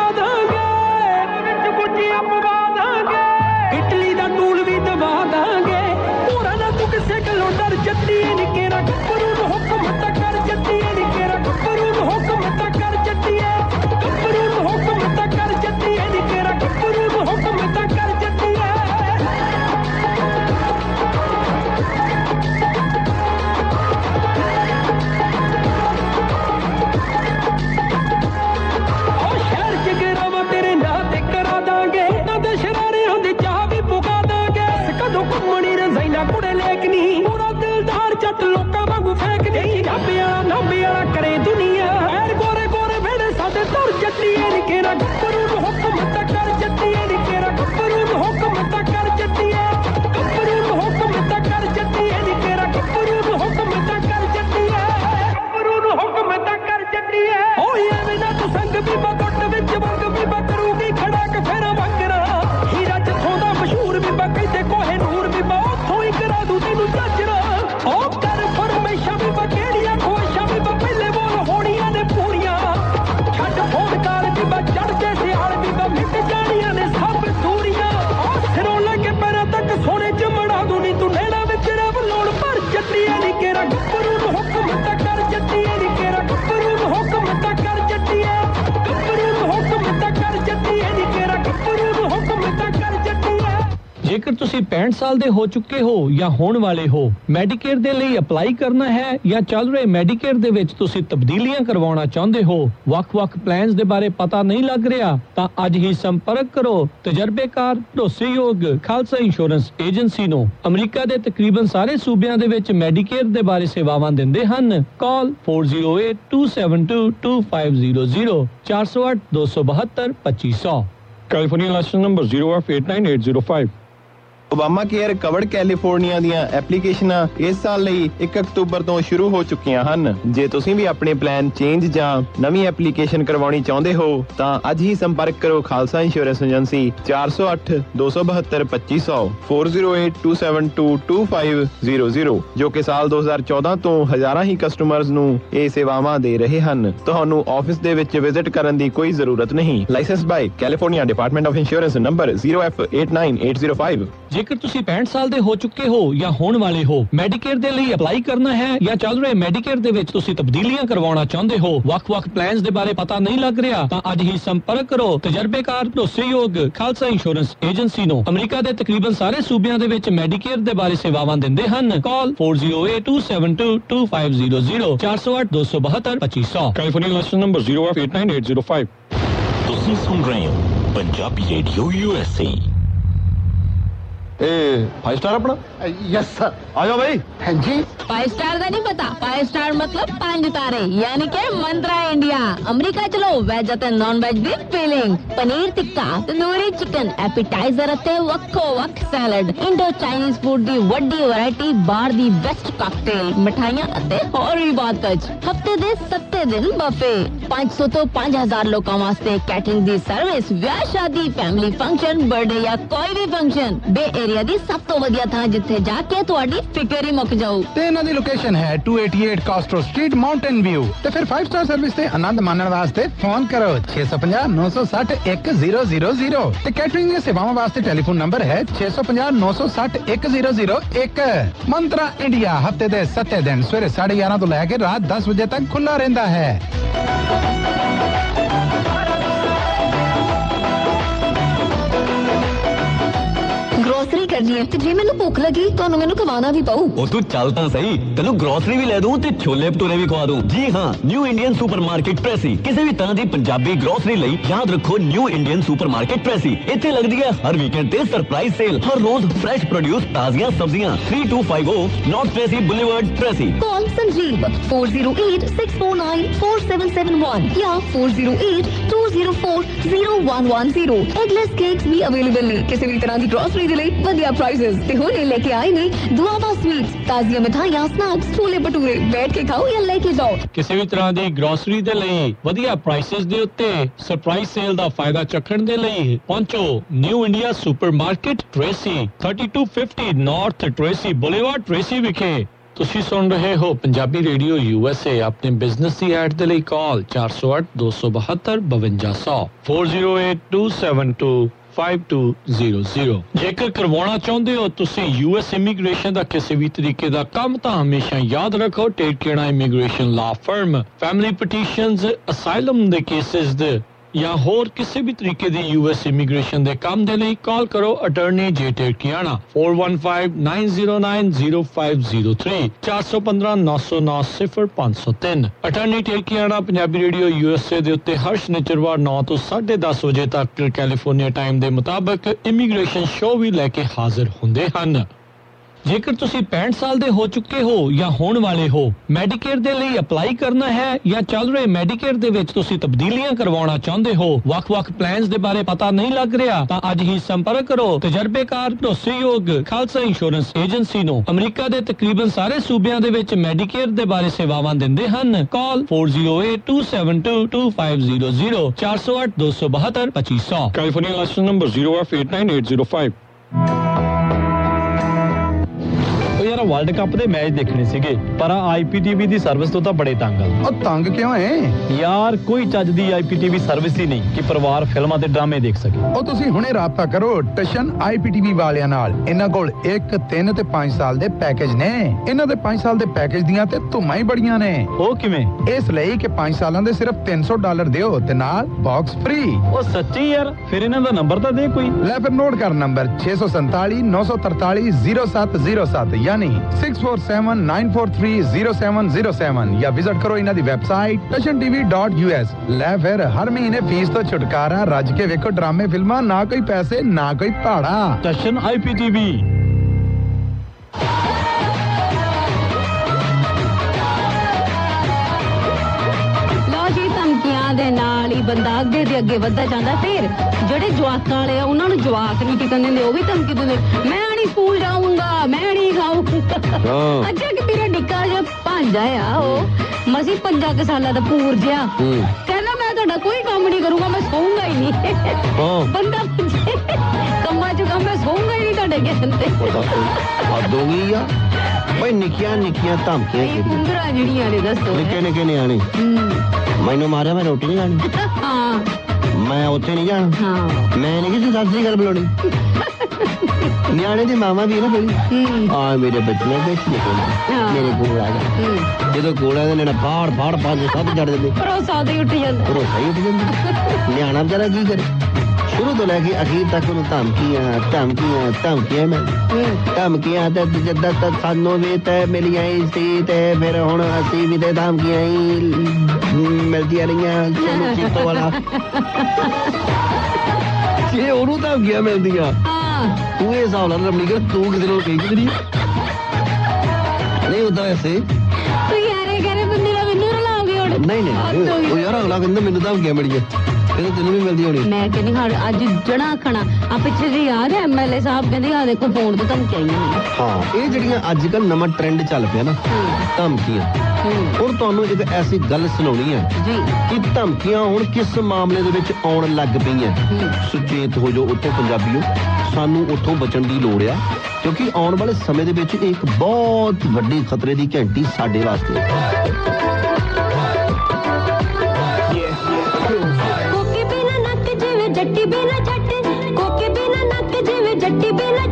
65 ਦੇ ਹੋ ਚੁੱਕੇ ਹੋ ਜਾਂ ਹੋਣ ਵਾਲੇ ਹੋ? ਮੈਡੀਕੇਅਰ ਦੇ ਲਈ ਅਪਲਾਈ ਕਰਨਾ ਹੈ ਜਾਂ ਚੱਲ ਰਹੇ ਮੈਡੀਕੇਅਰ ਦੇ ਵਿੱਚ ਤੁਸੀਂ ਤਬਦੀਲੀਆਂ ਕਰਵਾਉਣਾ ਚਾਹੁੰਦੇ ਹੋ? ਵੱਖ-ਵੱਖ ਪਲਾਨਸ ਦੇ ਬਾਰੇ ਪਤਾ ਨਹੀਂ ਲੱਗ ਰਿਹਾ, ਤਾਂ ਅੱਜ ਹੀ ਸੰਪਰਕ ਕਰੋ ਤਜਰਬੇਕਾਰ ਭਰੋਸੇਯੋਗ ਖਾਲਸਾ ਇੰਸ਼ੋਰੈਂਸ ਏਜੰਸੀ ਨੂੰ। ਅਮਰੀਕਾ ਦੇ ਤਕਰੀਬਨ ਸਾਰੇ ਸੂਬਿਆਂ ਦੇ ਵਿੱਚ ਮੈਡੀਕੇਅਰ ਦੇ ਬਾਰੇ ਸੇਵਾਵਾਂ ਦਿੰਦੇ ਹਨ। Call 4082722500 408 272 2500 California licence number 0F89805 Obama care covered California ਦੀਆਂ ਐਪਲੀਕੇਸ਼ਨਾਂ ਇਸ ਸਾਲ ਲਈ 1 ਅਕਤੂਬਰ ਤੋਂ ਸ਼ੁਰੂ ਹੋ ਚੁੱਕੀਆਂ ਹਨ। ਜੇ ਤੁਸੀਂ ਵੀ ਆਪਣੇ ਪਲਾਨ ਚੇਂਜ ਜਾਂ ਨਵੀਂ ਐਪਲੀਕੇਸ਼ਨ ਕਰਵਾਉਣੀ ਚਾਹੁੰਦੇ ਹੋ, ਤਾਂ ਅੱਜ ਹੀ ਸੰਪਰਕ ਕਰੋ ਖਾਲਸਾ ਇੰਸ਼ੋਰੈਂਸ ਏਜੰਸੀ 408 272 2500 4082722500 ਜੋ ਕਿ ਸਾਲ 2014 ਤੋਂ ਹਜ਼ਾਰਾਂ ਹੀ ਕਸਟਮਰਜ਼ ਨੂੰ ਇਹ ਸੇਵਾਵਾਂ ਦੇ ਰਹੇ ਹਨ। ਤੁਹਾਨੂੰ ਆਫਿਸ ਦੇ ਵਿੱਚ ਵਿਜ਼ਿਟ ਕਰਨ ਦੀ ਕੋਈ ਜ਼ਰੂਰਤ ਨਹੀਂ। Licence by California department of insurance number 0F89805 ਜੇਕਰ ਤੁਸੀਂ 65 ਸਾਲ ਦੇ ਹੋ ਚੁੱਕੇ ਹੋ ਜਾਂ ਹੋਣ ਵਾਲੇ ਹੋ ਮੈਡੀਕੇਅਰ ਦੇ ਲਈ ਅਪਲਾਈ ਕਰਨਾ ਹੈ ਜਾਂ ਚੱਲ ਰਹੇ ਮੈਡੀਕੇਅਰ ਦੇ ਵਿੱਚ ਤੁਸੀਂ ਤਬਦੀਲੀਆਂ ਕਰਵਾਉਣਾ ਚਾਹੁੰਦੇ ਹੋ ਵੱਖ-ਵੱਖ ਪਲਾਨਸ ਦੇ ਬਾਰੇ ਪਤਾ ਨਹੀਂ ਲੱਗ ਰਿਹਾ ਤਾਂ ਅੱਜ ਹੀ ਸੰਪਰਕ ਕਰੋ ਤਜਰਬੇਕਾਰ ਭਰੋਸੇਯੋਗ ਖਾਲਸਾ ਇੰਸ਼ੋਰੈਂਸ ਏਜੰਸੀ ਨੂੰ। ਅਮਰੀਕਾ ਦੇ ਤਕਰੀਬਨ ਸਾਰੇ ਸੂਬਿਆਂ ਦੇ ਵਿੱਚ ਮੈਡੀਕੇਅਰ ਦੇ ਬਾਰੇ ਸੇਵਾਵਾਂ ਦਿੰਦੇ ਹਨ। Call 4082722500 408 272 2500 California licence number 0F89805 ਤੁਸੀਂ ਸੁਣ ਰਹੇ ਹੋ ਪੰਜਾਬੀ ਰੇਡੀਓ ਯੂਐਸਏ ਇਹ 5 ਸਟਾਰ ਆਪਣਾ यस सर ਆ ਜਾਓ ਭਾਈ हाँ जी फाइव स्टार का नहीं पता फाइव स्टार मतलब पांच तारे यानी के मंत्रा इंडिया अमेरिका चलो वेज ਅਤੇ नॉन वेज ਦੀ feeling paneer tikka tandoori chicken appetizer ਅਤੇ ਵੱਖੋ ਵੱਖ ਸੈਲਡ ਇੰਡੋ ਚਾਈਨੀਜ਼ ਫੂਡ ਦੀ ਵੱਡੀ ਵੈਰਾਈਟੀ ਬਾਹਰ ਦੀ ਬੈਸਟ ਕਾਕਟੇਲ ਮਠਾਈਆਂ ਅਤੇ ਹੋਰ ਵੀ ਬਹੁਤ ਕੁਝ ਹਫਤੇ ਦੇ 7 ਦਿਨ ਬਫੇ 500 ਤੋਂ 5000 ਲੋਕਾਂ ਵਾਸਤੇ ਕੈਟਰਿੰਗ ਦੀ ਸਰਵਿਸ ਵਿਆਹ ਸ਼ਾਦੀ ਫੈਮਿਲੀ ਫੰਕਸ਼ਨ ਬਰਥਡੇ ਜਾਂ ਕੋਈ ਵੀ ਫੰਕਸ਼ਨ ਬੇ ਏਰੀਆ ਦੀ ਸਭ ਤੋਂ ਵਧੀਆ ਥਾਂ ਜਿੱਥੇ ਜਾ ਕੇ ਤੁਹਾਡੀ ਫਿਕਰ ਹੀ ਮੁੱਕ ਜਾਊ। ਤੇ ਇਹਨਾਂ ਦੀ ਲੋਕੇਸ਼ਨ ਹੈ 288 ਕਾਸਟਰੋ ਸਟਰੀਟ ਮਾਊਂਟੇਨ ਵਿਊ ਤੇ ਫਿਰ 5 ਸਟਾਰ ਸਰਵਿਸ ਤੇ ਆਨੰਦ ਮਾਣਨ ਵਾਸਤੇ ਫੋਨ ਕਰੋ 650 960 1000 ਤੇ ਕੈਟਰਿੰਗ ਦੀਆਂ ਸੇਵਾਵਾਂ ਵਾਸਤੇ ਟੈਲੀਫੋਨ ਨੰਬਰ ਹੈ 650 960 1001 ਮੰਤਰਾ ਇੰਡੀਆ ਹਫ਼ਤੇ ਦੇ 7 ਦਿਨ ਸਵੇਰੇ 11:30 ਤੋਂ ਲੈ ਕੇ ਰਾਤ 10 ਵਜੇ ਤੱਕ ਖੁੱਲਾ ਰਹਿੰਦਾ ਹੈ। ਕਰਨੀ ਹੈ ਤੇ ਜੇ ਮੈਨੂੰ ਭੁੱਖ ਲੱਗੀ ਤੁਹਾਨੂੰ ਮੈਨੂੰ ਖਵਾਉਣਾ ਵੀ ਪਊ ਉਹ ਤੂੰ ਚੱਲ ਤਾਂ ਸਹੀ ਤੈਨੂੰ ਗਰੋਸਰੀ ਵੀ ਲੈ ਦੂੰ ਤੇ ਛੋਲੇ ਭਟੂਰੇ ਵੀ ਖਵਾ ਦੂੰ ਜੀ ਹਾਂ ਨਿਊ ਇੰਡੀਅਨ ਸੁਪਰਮਾਰਕਟ ਪ੍ਰੈਸੀ ਕਿਸੇ ਵੀ ਤਰ੍ਹਾਂ ਦੀ ਪੰਜਾਬੀ ਗਰੋਸਰੀ ਲਈ ਯਾਦ ਰੱਖੋ ਨਿਊ ਇੰਡੀਅਨ ਸੁਪਰਮਾਰਕਟ ਪ੍ਰੈਸੀ ਇੱਥੇ ਲੱਗਦੀ ਹੈ ਹਰ ਵੀਕਐਂਡ ਤੇ ਸਰਪ੍ਰਾਈਜ਼ ਸੇਲ ਹਰ ਰੋਜ਼ ਫਰੈਸ਼ ਪ੍ਰੋਡਿਊਸ ਤਾਜ਼ੀਆਂ ਸਬਜ਼ੀਆਂ 3250 north Tracy boulevard Tracy Call Sanjeev 408-649-4771 या 408-204-0110 एगलेस केक्स भी अवेलेबल ਨੇ ਕਿਸੇ ਵੀ ਤਰ੍ਹਾਂ ਦੀ ਗਰੋਸਰੀ ਦੇ ਲਈ ਵਧੀਆ ਪ੍ਰਾਈਸਸ ਤੇ ਹੁਣੇ ਲੈ ਕੇ ਆਏ ਨੇ ਦੁਆਬਾ ਸਵੀਟਸ ਤਾਜ਼ੀਆਂ ਮਿਠਾਈਆਂ ਸਨੈਕਸ ਛੋਲੇ ਭਟੂਰੇ ਬੈਠ ਕੇ ਖਾਓ ਜਾਂ ਲੈ ਕੇ ਜਾਓ ਕਿਸੇ ਵੀ ਤਰ੍ਹਾਂ ਦੀ ਗਰੋਸਰੀ ਦੇ ਲਈ ਵਧੀਆ ਪ੍ਰਾਈਸਸ ਦੇ ਉੱਤੇ ਸਰਪ੍ਰਾਈਜ਼ ਸੇਲ ਦਾ ਫਾਇਦਾ ਚੱਕਣ ਦੇ ਲਈ ਪਹੁੰਚੋ new India supermarket Tracy 3250 north Tracy boulevard Tracy ਵਿਖੇ ਤੁਸੀਂ ਸੁਣ ਰਹੇ ਹੋ ਪੰਜਾਬੀ ਰੇਡੀਓ ਯੂਐਸਏ ਆਪਣੇ ਬਿਜ਼ਨਸ ਦੀ ਐਡ ਦੇ ਲਈ ਕਾਲ 408 272 5200 408272 5200 ਜੇਕਰ ਕਰਵਾਉਣਾ ਚਾਹੁੰਦੇ ਹੋ ਤੁਸੀਂ ਯੂਐਸ ਇਮੀਗ੍ਰੇਸ਼ਨ ਦਾ ਕਿਸੇ ਵੀ ਤਰੀਕੇ ਦਾ ਕੰਮ ਤਾਂ ਹਮੇਸ਼ਾ ਯਾਦ ਰੱਖੋ ਟੇਕੇਣਾ immigration law firm family petitions asylum ਦੇ ਕੇਸਿਸ ਦੇ ਜਾਂ ਹੋਰ ਕਿਸੇ ਵੀ ਤਰੀਕੇ ਦੀ ਯੂਐਸ ਇਮੀਗ੍ਰੇਸ਼ਨ ਦੇ ਕੰਮ ਦੇ ਲਈ ਕਾਲ ਕਰੋ ਅਟਾਰਨੀ ਜੇ ਟੇਕਿਆਣਾ 4159090503 4159090503 ਅਟਾਰਨੀ ਟੇਕਿਆਣਾ ਪੰਜਾਬੀ ਰੇਡੀਓ ਯੂਐਸਏ ਦੇ ਉੱਤੇ ਹਰ ਸ਼ਨੀਚਰਵਾਰ 9 ਤੋਂ 10:30 ਵਜੇ ਤੱਕ ਕੈਲੀਫੋਰਨੀਆ ਟਾਈਮ ਦੇ ਮੁਤਾਬਕ ਇਮੀਗ੍ਰੇਸ਼ਨ ਸ਼ੋਅ ਵੀ ਲੈ ਕੇ ਹਾਜ਼ਰ ਹੁੰਦੇ ਹਨ। ਜੇਕਰ ਤੁਸੀਂ 65 ਸਾਲ ਦੇ ਹੋ ਚੁੱਕੇ ਹੋ ਜਾਂ ਹੋਣ ਵਾਲੇ ਹੋ ਮੈਡੀਕੇਅਰ ਦੇ ਲਈ ਅਪਲਾਈ ਕਰਨਾ ਹੈ ਜਾਂ ਚੱਲ ਰਹੇ ਮੈਡੀਕੇਅਰ ਦੇ ਵਿੱਚ ਤੁਸੀਂ ਤਬਦੀਲੀਆਂ ਕਰਵਾਉਣਾ ਚਾਹੁੰਦੇ ਹੋ, ਵੱਖ-ਵੱਖ ਪਲਾਨਸ ਦੇ ਬਾਰੇ ਪਤਾ ਨਹੀਂ ਲੱਗ ਰਿਹਾ, ਤਾਂ ਅੱਜ ਹੀ ਸੰਪਰਕ ਕਰੋ ਤਜਰਬੇਕਾਰ ਭਰੋਸੇਯੋਗ ਖਾਲਸਾ ਇੰਸ਼ੋਰੈਂਸ ਏਜੰਸੀ ਨੂੰ। ਅਮਰੀਕਾ ਦੇ ਤਕਰੀਬਨ ਸਾਰੇ ਸੂਬਿਆਂ ਦੇ ਵਿੱਚ ਮੈਡੀਕੇਅਰ ਦੇ ਬਾਰੇ ਸੇਵਾਵਾਂ ਦਿੰਦੇ ਹਨ। Call 4082722500 408 272 2500 California licence number 0F89805 ਉਹ ਯਾਰ ਵਰਲਡ ਕੱਪ ਦੇ ਮੈਚ ਦੇਖਣੇ ਸੀਗੇ ਪਰ ਆਈਪੀਟੀਵੀ ਦੀ ਸਰਵਿਸ ਤੋਂ ਤਾਂ ਬੜੇ ਤੰਗ ਆ। ਉਹ ਤੰਗ ਕਿਉਂ ਹੈ ਯਾਰ ਕੋਈ ਚੱਜ ਦੀ ਆਈਪੀਟੀਵੀ ਸਰਵਿਸ ਹੀ ਨਹੀਂ ਕਿ ਪਰਿਵਾਰ ਫਿਲਮਾਂ ਤੇ ਡਰਾਮੇ ਦੇਖ ਸਕੇ। ਉਹ ਤੁਸੀਂ ਹੁਣੇ ਰਾਬਤਾ ਕਰੋ ਟਸ਼ਨ ਆਈਪੀਟੀਵੀ ਵਾਲਿਆਂ ਨਾਲ। ਇਹਨਾਂ ਕੋਲ 1 3 ਤੇ 5 ਸਾਲ ਦੇ ਪੈਕੇਜ ਨੇ। ਇਹਨਾਂ ਦੇ 5 ਸਾਲ ਦੇ ਪੈਕੇਜ ਦੀਆਂ ਤੇ ਧੁਮਾਂ ਹੀ ਬੜੀਆਂ ਨੇ। ਉਹ ਕਿਵੇਂ? ਇਸ ਲਈ ਕਿ 5 ਸਾਲਾਂ ਦੇ ਸਿਰਫ 300 ਡਾਲਰ ਦਿਓ ਤੇ ਨਾਲ ਬਾਕਸ ਫ੍ਰੀ ਉਹ ਸੱਚੀ ਯਾਰ ਫਿਰ ਇਹਨਾਂ ਦਾ ਨੰਬਰ ਤਾਂ ਦੇ ਕੋਈ। ਲੈ ਫਿਰ ਨੋਟ ਕਰ ਨੰਬਰ 647 943 0707 ਯਾਨੀ 6479430707 ਜਾਂ ਵਿਜ਼ਿਟ ਕਰੋ ਇਹਨਾਂ ਦੀ ਵੈਬਸਾਈਟ tashtv.us ਲੈ ਫਿਰ ਹਰ ਮਹੀਨੇ ਫੀਸ ਤੋਂ ਛੁਟਕਾਰਾ ਰੱਜ ਕੇ ਵੇਖੋ ਡਰਾਮੇ ਫਿਲਮਾਂ ਨਾ ਕੋਈ ਪੈਸੇ ਨਾ ਕੋਈ ਭਾੜਾ ਟਸ਼ਨ ਆਈਪੀਟੀਵੀ ਲਓ ਜੀ ਧਮਕੀਆਂ ਦੇ ਨਾਲ ਹੀ ਬੰਦਾ ਅੱਗੇ ਦੇ ਅੱਗੇ ਵੱਧਦਾ ਜਾਂਦਾ ਫਿਰ ਜਿਹੜੇ ਜਵਾਕਾਂ ਵਾਲੇ ਆ ਉਹਨਾਂ ਨੂੰ ਜਵਾਕ ਨਹੀਂ ਟਿਕਣ ਦਿੰਦੇ ਉਹ ਵੀ ਧਮਕੀ ਦਿੰਦੇ ਮੈਂ ਨਹੀਂ ਸਕੂਲ ਜਾਊਂਗਾ ਮੈਂ ਨਹੀਂ ਖਾਊਂਗਾ ਹਾਂ। ਅੱਛਾ ਕਿ ਮੇਰਾ ਨਿੱਕਾ ਜਿਹਾ ਭਾਂਜਾ ਆ ਉਹ ਮਸੀ ਪੰਜਾਂ ਕੁ ਸਾਲਾਂ ਦਾ ਪੂਰ ਜਿਹਾ ਹੂੰ। ਕਹਿੰਦਾ ਮੈਂ ਤੁਹਾਡਾ ਕੋਈ ਕੰਮ ਨਹੀਂ ਕਰੂੰਗਾ ਮੈਂ ਸੌਂਗਾ ਹੀ ਨਹੀਂ ਹਾਂ। ਬੰਦਾ ਪੁੱਛੇ ਕੰਮਾਂ ਚ ਕੰਮ ਮੈਂ ਸੌਂਗਾ ਹੀ ਨਹੀਂ ਤੁਹਾਡੇ ਕਹਿਣ ਤੇ ਹੱਦ ਹੋ ਗਈ ਆ ਬਈ ਨਿੱਕੀਆਂ ਨਿੱਕੀਆਂ ਧਮਕੀਆਂ ਇਹ ਕਿਹੜੀਆਂ ਕੁੰਦਰਾ ਜਿਹੜੀਆਂ ਨੇ ਦੱਸੋ ਨਿੱਕੇ ਨਿੱਕੇ ਨਿਆਣੇ ਹੂੰ। ਮੈਨੂੰ ਮਾਰਿਆ ਮੈਂ ਰੋਟੀ ਨਹੀਂ ਖਾਣੀ ਹਾਂ ਮੈਂ ਉੱਥੇ ਨਹੀਂ ਜਾਣਾ ਹਾਂ ਮੈਂ ਨਹੀਂ ਕਿਸੇ ਸਤਿ ਸ੍ਰੀ ਅਕਾਲ ਬੁਲਾਉਣੀ ਨਿਆਣੇ ਦੀ ਮਾਮਾ ਵੀ ਨਾ ਬੜੀ ਹੂੰ। ਆ ਮੇਰੇ ਬੱਚੇ ਬੈਠ ਨਿਕਲ ਹਾਂ। ਮੇਰੇ ਕੋਲ ਆ ਹੂੰ। ਜਦੋਂ ਕੋਲ ਆਉਂਦੇ ਨੇ ਫਾੜ ਫਾੜ ਪੰਜ ਸੱਤ ਜੜ ਦਿੰਦੇ ਭਰੋਸਾ ਉਹਦੇ ਉੱਠ ਜਾਂਦਾ। ਭਰੋਸਾ ਹੀ ਉੱਠ ਜਾਂਦਾ। ਨਿਆਣਾ ਵਿਚਾਰਾ ਕੀ ਕਰੇ? ਸ਼ੁਰੂ ਤੋਂ ਲੈ ਕੇ ਅਖੀਰ ਤੱਕ ਉਹਨੂੰ ਧਮਕੀਆਂ ਧਮਕੀਆਂ ਧਮਕੀਆਂ ਮੈਂ ਧਮਕੀਆਂ ਤੇ ਜਿੱਦਾਂ ਤੱਕ ਸਾਨੂੰ ਵੀ ਤੇ ਮਿਲੀਆਂ ਹੀ ਸੀ ਤੇ ਫਿਰ ਹੁਣ ਅਸੀਂ ਵੀ ਤੇ ਧਮਕੀਆਂ ਹੀ ਮਿਲਦੀਆਂ ਰਹੀਆਂ। ਸਾਨੂੰ ਚਿੱਤੋ ਵਾਲਾ। ਜੇ ਉਹਨੂੰ ਧਮਕੀਆਂ ਮਿਲਦੀਆਂ ਹਾਂ ਤੂੰ ਇਹ ਹਿਸਾਬ ਨਾਲ ਰਮਣੀ ਕਰ ਤੂੰ ਕਿਸੇ ਨੂੰ ਕਹੀ ਕਿਹਦੀ ਨਹੀਂ ਉਦਾਂ ਐਸੇ ਤੂੰ ਯਾਰੇ ਕਰੇ ਬੰਦੇ ਦਾ ਮੈਨੂੰ ਰਲਾਓਗੇ ਹੁਣ ਨਹੀਂ ਨਹੀਂ ਹੱਦ ਹੋ ਗਈ। ਉਹ ਯਾਰ ਅਗਲਾ ਕਹਿੰਦਾ ਮੈਨੂੰ ਧਮਕੀਆਂ ਮਿਲੀਆਂ ਇਹ ਤਾਂ ਤੈਨੂੰ ਵੀ ਮਿਲਦੀ ਹੋਣੀ। ਮੈਂ ਕਹਿੰਦੀ ਹਾਂ ਅੱਜ ਜਣਾ ਖਣਾ। ਆ ਪਿੱਛੇ ਜੀ ਹੈ ਐਮਐਲਏ ਸਾਹਿਬ ਕਹਿੰਦੇ ਆ ਦੇਖੋ ਫੋਨ ਤੇ ਧਮਕੀਆਂ ਆਈਆਂ ਹਾਂ ਇਹ ਜਿਹੜੀਆਂ ਅੱਜ ਕੱਲ ਨਵਾਂ ਟ੍ਰੈਂਡ ਚੱਲ ਪਿਆ ਨਾ ਧਮਕੀਆਂ। ਹੁਣ ਤੁਹਾਨੂੰ ਇੱਕ ਐਸੀ ਗੱਲ ਸੁਣਾਉਣੀ ਹੈ ਜੀ। ਕਿ ਧਮਕੀਆਂ ਹੁਣ ਕਿਸ ਮਾਮਲੇ ਦੇ ਵਿੱਚ ਆਉਣ ਲੱਗ ਪਈਆਂ। ਸੁਚੇਤ ਹੋ ਜਾਓ ਉੱਥੋਂ ਪੰਜਾਬੀਓ। ਸਾਨੂੰ ਉੱਥੋਂ ਬਚਣ ਦੀ ਲੋੜ ਆ ਕਿਉਂਕਿ ਆਉਣ ਵਾਲੇ ਸਮੇਂ ਦੇ ਵਿੱਚ ਇਹ ਇੱਕ ਬਹੁਤ ਵੱਡੀ ਖਤਰੇ ਦੀ ਘੰਟੀ ਸਾਡੇ ਵਾਸਤੇ ਬਿਨਾ ਜੱਟ ਕੋਕੇ ਬਿਨਾ ਨੱਕ ਜਿਵੇਂ ਜੱਟੀ ਬਿਨਾ